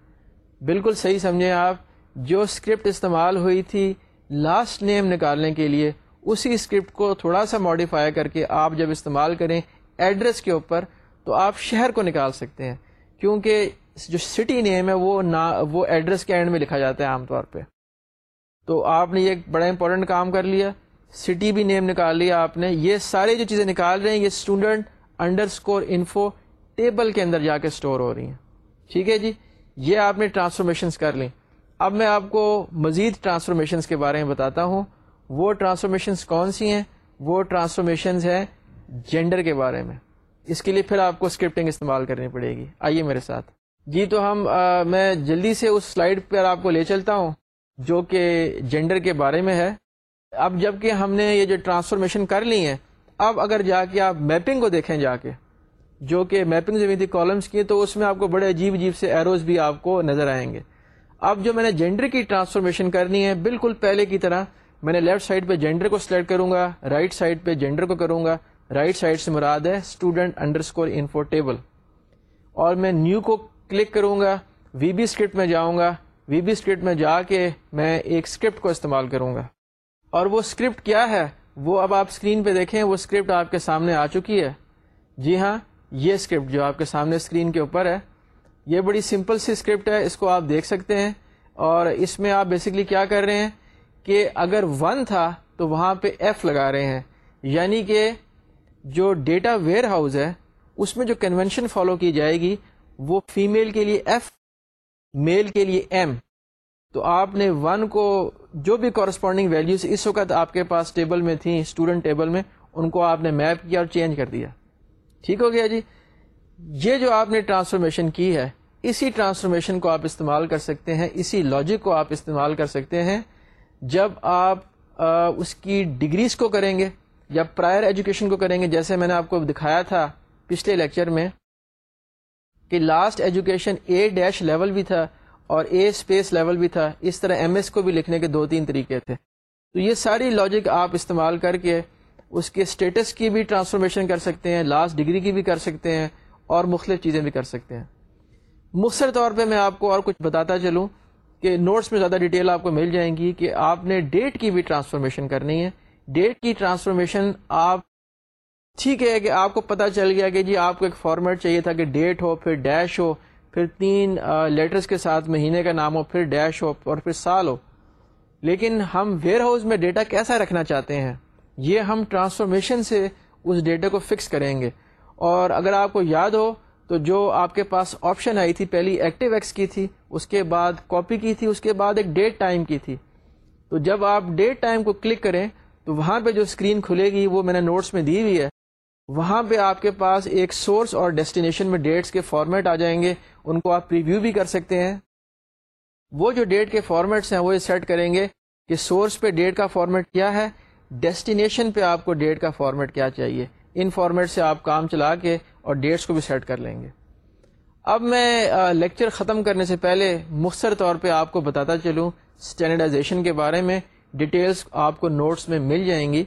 بالکل صحیح سمجھیں آپ، جو اسکرپٹ استعمال ہوئی تھی لاسٹ نیم نکالنے کے لیے اسی اسکرپٹ کو تھوڑا سا ماڈیفائی کر کے آپ جب استعمال کریں ایڈریس کے اوپر، تو آپ شہر کو نکال سکتے ہیں۔ کیونکہ جو سٹی نیم ہے، وہ نا، وہ ایڈریس کے اینڈ میں لکھا جاتا ہے عام طور پہ۔ تو آپ نے یہ بڑا امپورٹنٹ کام کر لیا۔ سٹی بھی نیم نکال لیا آپ نے۔ یہ ساری جو چیزیں نکال رہے ہیں، یہ student under score info table کے اندر جا کے اسٹور ہو رہی ہیں۔ ٹھیک ہے جی؟ یہ آپ نے ٹرانسفارمیشنس کر لیں۔ اب میں آپ کو مزید ٹرانسفارمیشنس کے بارے میں بتاتا ہوں۔ وہ ٹرانسفارمیشنس کون سی ہیں؟ وہ ٹرانسفارمیشنز ہیں جینڈر کے بارے میں۔ اس کے لیے پھر آپ کو اسکرپٹنگ استعمال کرنی پڑے گی۔ آئیے میرے ساتھ۔ جی تو ہم آ, میں جلدی سے اس سلائڈ پر آپ کو لے چلتا ہوں جو کہ جینڈر کے بارے میں ہے۔ اب جبکہ ہم نے یہ جو ٹرانسفارمیشن کر لی ہیں اب اگر جا کے آپ میپنگ کو دیکھیں جا کے جو کہ میپنگ ہوئی تھی کالمس کی تو اس میں آپ کو بڑے عجیب عجیب سے ایروز بھی آپ کو نظر آئیں گے۔ اب جو میں نے جینڈر کی ٹرانسفارمیشن کرنی ہے بالکل پہلے کی طرح میں نے لیفٹ سائڈ پہ جینڈر کو سلیکٹ کروں گا رائٹ سائڈ پہ جینڈر کو کروں گا رائٹ سائڈ سے مراد ہے student under score info table اور میں نیو کو کلک کروں گا وی بی اسکرپٹ میں جاؤں گا وی بی اسکرپٹ میں جا کے میں ایک اسکرپٹ کو استعمال کروں گا۔ اور وہ اسکرپٹ کیا ہے؟ وہ اب آپ اسکرین پہ دیکھیں، وہ اسکرپٹ آپ کے سامنے آ چکی ہے۔ جی ہاں یہ اسکرپٹ جو آپ کے سامنے اسکرین کے اوپر ہے، یہ بڑی سمپل سی اسکرپٹ ہے، اس کو آپ دیکھ سکتے ہیں۔ اور اس میں آپ بیسکلی کیا کر رہے ہیں؟ کہ اگر ون تھا تو وہاں پہ ایف لگا رہے ہیں۔ یعنی کہ جو ڈیٹا ویئر ہاؤس ہے، اس میں جو کنونشن فالو کی جائے گی، وہ فیمیل کے لیے ایف میل کے لیے ایم تو آپ نے ون کو جو بھی کورسپونڈنگ ویلیوز اس وقت آپ کے پاس ٹیبل میں تھیں اسٹوڈنٹ ٹیبل میں، ان کو آپ نے میپ کیا اور چینج کر دیا۔ ٹھیک ہو گیا جی؟ یہ جو آپ نے ٹرانسفارمیشن کی ہے، اسی ٹرانسفارمیشن کو آپ استعمال کر سکتے ہیں، اسی لاجک کو آپ استعمال کر سکتے ہیں۔ جب آپ آ, اس کی ڈگریز کو کریں گے یا پرائر ایجوکیشن کو کریں گے جیسے میں نے آپ کو دکھایا تھا پچھلے لیکچر میں کہ last education A dash level بھی تھا اور اے اسپیس لیول بھی تھا اس طرح ایم ایس کو بھی لکھنے کے دو تین طریقے تھے۔ تو یہ ساری لاجک آپ استعمال کر کے اس کے اسٹیٹس کی بھی ٹرانسفارمیشن کر سکتے ہیں لاسٹ ڈگری کی بھی کر سکتے ہیں اور مختلف چیزیں بھی کر سکتے ہیں۔ مختصر طور پہ میں آپ کو اور کچھ بتاتا چلوں۔ کہ نوٹس میں زیادہ ڈیٹیل آپ کو مل جائیں گی کہ آپ نے ڈیٹ کی بھی ٹرانسفارمیشن کرنی ہے۔ ڈیٹ کی ٹرانسفارمیشن آپ ٹھیک ہے کہ آپ کو پتا چل گیا کہ جی آپ کو ایک فارمیٹ چاہیے تھا کہ ڈیٹ ہو، پھر ڈیش ہو، پھر تین لیٹرز کے ساتھ مہینے کا نام ہو، پھر ڈیش ہو اور پھر سال ہو۔ لیکن ہم ویئر ہاؤس میں ڈیٹا کیسا رکھنا چاہتے ہیں؟ یہ ہم ٹرانسفارمیشن سے اس ڈیٹا کو فکس کریں گے۔ اور اگر آپ کو یاد ہو تو جو آپ کے پاس آپشن آئی تھی، پہلی ایکٹیو ایکس کی تھی، اس کے بعد کاپی کی تھی، اس کے بعد ایک ڈیٹ ٹائم کی تھی۔ تو جب آپ ڈیٹ ٹائم کو کلک کریں، تو وہاں پہ جو اسکرین کھلے گی، وہ میں نے نوٹس میں دی ہوئی ہے۔ وہاں پہ آپ کے پاس ایک سورس اور ڈیسٹینیشن میں ڈیٹس کے فارمیٹ آ جائیں گے۔ ان کو آپ پریویو بھی کر سکتے ہیں۔ وہ جو ڈیٹ کے فارمیٹس ہیں، وہ یہ سیٹ کریں گے کہ سورس پہ ڈیٹ کا فارمیٹ کیا ہے ڈیسٹینیشن پہ آپ کو ڈیٹ کا فارمیٹ کیا چاہیے۔ ان فارمیٹ سے آپ کام چلا کے اور ڈیٹس کو بھی سیٹ کر لیں گے۔ اب میں لیکچر ختم کرنے سے پہلے مختصر طور پہ آپ کو بتاتا چلوں اسٹینڈرڈائزیشن کے بارے میں۔ ڈیٹیلس آپ کو نوٹس میں مل جائیں گی۔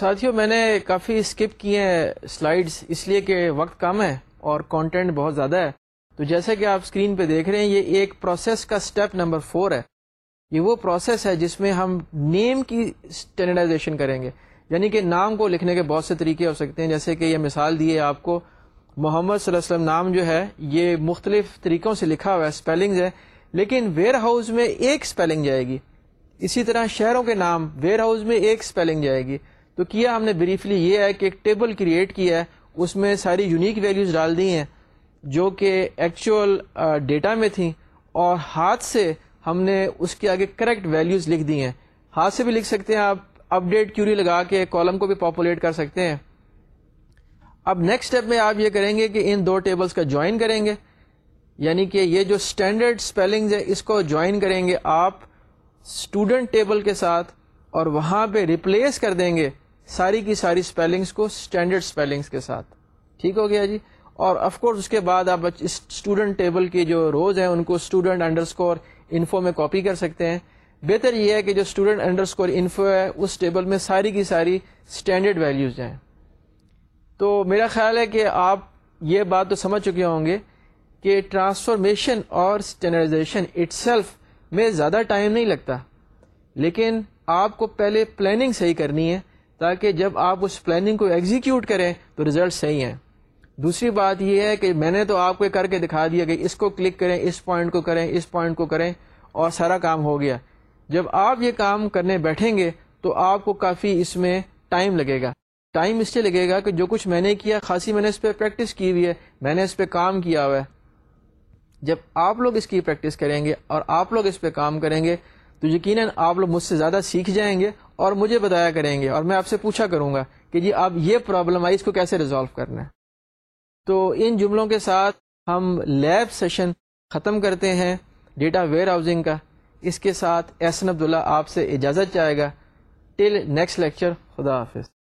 ساتھیوں، میں نے کافی اسکپ کیے ہیں سلائڈس اس لیے کہ وقت کم ہے اور کانٹینٹ بہت زیادہ ہے۔ تو جیسے کہ آپ اسکرین پہ دیکھ رہے ہیں، یہ ایک پروسیس کا اسٹیپ نمبر فور ہے۔ یہ وہ پروسیس ہے جس میں ہم نیم کی اسٹینڈرڈائزیشن کریں گے۔ یعنی کہ نام کو لکھنے کے بہت سے طریقے ہو سکتے ہیں۔ جیسے کہ یہ مثال دیے آپ کو، محمد صلی اللہ علیہ وسلم نام جو ہے، یہ مختلف طریقوں سے لکھا ہوا ہے اسپیلنگ ہے، لیکن ویئر ہاؤس میں ایک اسپیلنگ جائے گی۔ اسی طرح شہروں کے نام ویئر ہاؤس میں ایک اسپیلنگ جائے گی۔ تو کیا ہم نے بریفلی یہ ہے کہ ایک ٹیبل کریٹ کیا ہے، اس میں ساری یونیک ویلیوز ڈال دی ہیں، جو کہ ایکچوئل ڈیٹا میں تھیں، اور ہاتھ سے ہم نے اس کے آگے کریکٹ ویلیوز لکھ دی ہیں۔ ہاتھ سے بھی لکھ سکتے ہیں آپ۔ اپ ڈیٹ کیوری لگا کے کالم کو بھی پاپولیٹ کر سکتے ہیں۔ اب نیکسٹ اسٹیپ میں آپ یہ کریں گے کہ ان دو ٹیبلز کا جوائن کریں گے۔ یعنی کہ یہ جو اسٹینڈرڈ اسپیلنگ ہے اس کو جوائن کریں گے آپ اسٹوڈنٹ ٹیبل کے ساتھ اور وہاں پہ ریپلیس کر دیں گے ساری کی ساری اسپیلنگس کو اسٹینڈرڈ اسپیلنگس کے ساتھ۔ ٹھیک ہو گیا جی؟ اور آف کورس اس کے بعد آپ اسٹوڈنٹ ٹیبل کی جو روز ہیں، ان کو اسٹوڈنٹ انڈر اسکور انفو میں کاپی کر سکتے ہیں۔ بہتر یہ ہے کہ جو اسٹوڈنٹ انڈر اسکور انفو ہے، اس ٹیبل میں ساری کی ساری اسٹینڈرڈ ویلیوز ہیں۔ تو میرا خیال ہے کہ آپ یہ بات تو سمجھ چکے ہوں گے کہ ٹرانسفارمیشن اور اسٹینڈرڈائزیشن اٹ سیلف میں زیادہ ٹائم نہیں لگتا۔ لیکن آپ کو پہلے پلاننگ صحیح کرنی ہے تاکہ جب آپ اس پلاننگ کو ایگزیکیوٹ کریں تو ریزلٹ صحیح ہیں۔ دوسری بات یہ ہے کہ میں نے تو آپ کو کر کے دکھا دیا کہ اس کو کلک کریں، اس پوائنٹ کو کریں، اس پوائنٹ کو کریں اور سارا کام ہو گیا۔ جب آپ یہ کام کرنے بیٹھیں گے تو آپ کو کافی اس میں ٹائم لگے گا۔ ٹائم اس لیے لگے گا کہ جو کچھ میں نے کیا، خاصی میں نے اس پہ پریکٹس کی ہوئی ہے، میں نے اس پہ کام کیا ہوا ہے۔ جب آپ لوگ اس کی پریکٹس کریں گے اور آپ لوگ اس پہ کام کریں گے، تو یقیناً آپ لوگ مجھ سے زیادہ سیکھ جائیں گے اور مجھے بتایا کریں گے اور میں آپ سے پوچھا کروں گا کہ جی آپ یہ پرابلم آئی، اس کو کیسے ریزالو کرنا ہے؟ تو ان جملوں کے ساتھ ہم لیب سیشن ختم کرتے ہیں ڈیٹا ویئر ہاؤسنگ کا۔ اس کے ساتھ احسن عبداللہ آپ سے اجازت چاہے گا. ٹل نیکسٹ لیکچر خدا حافظ.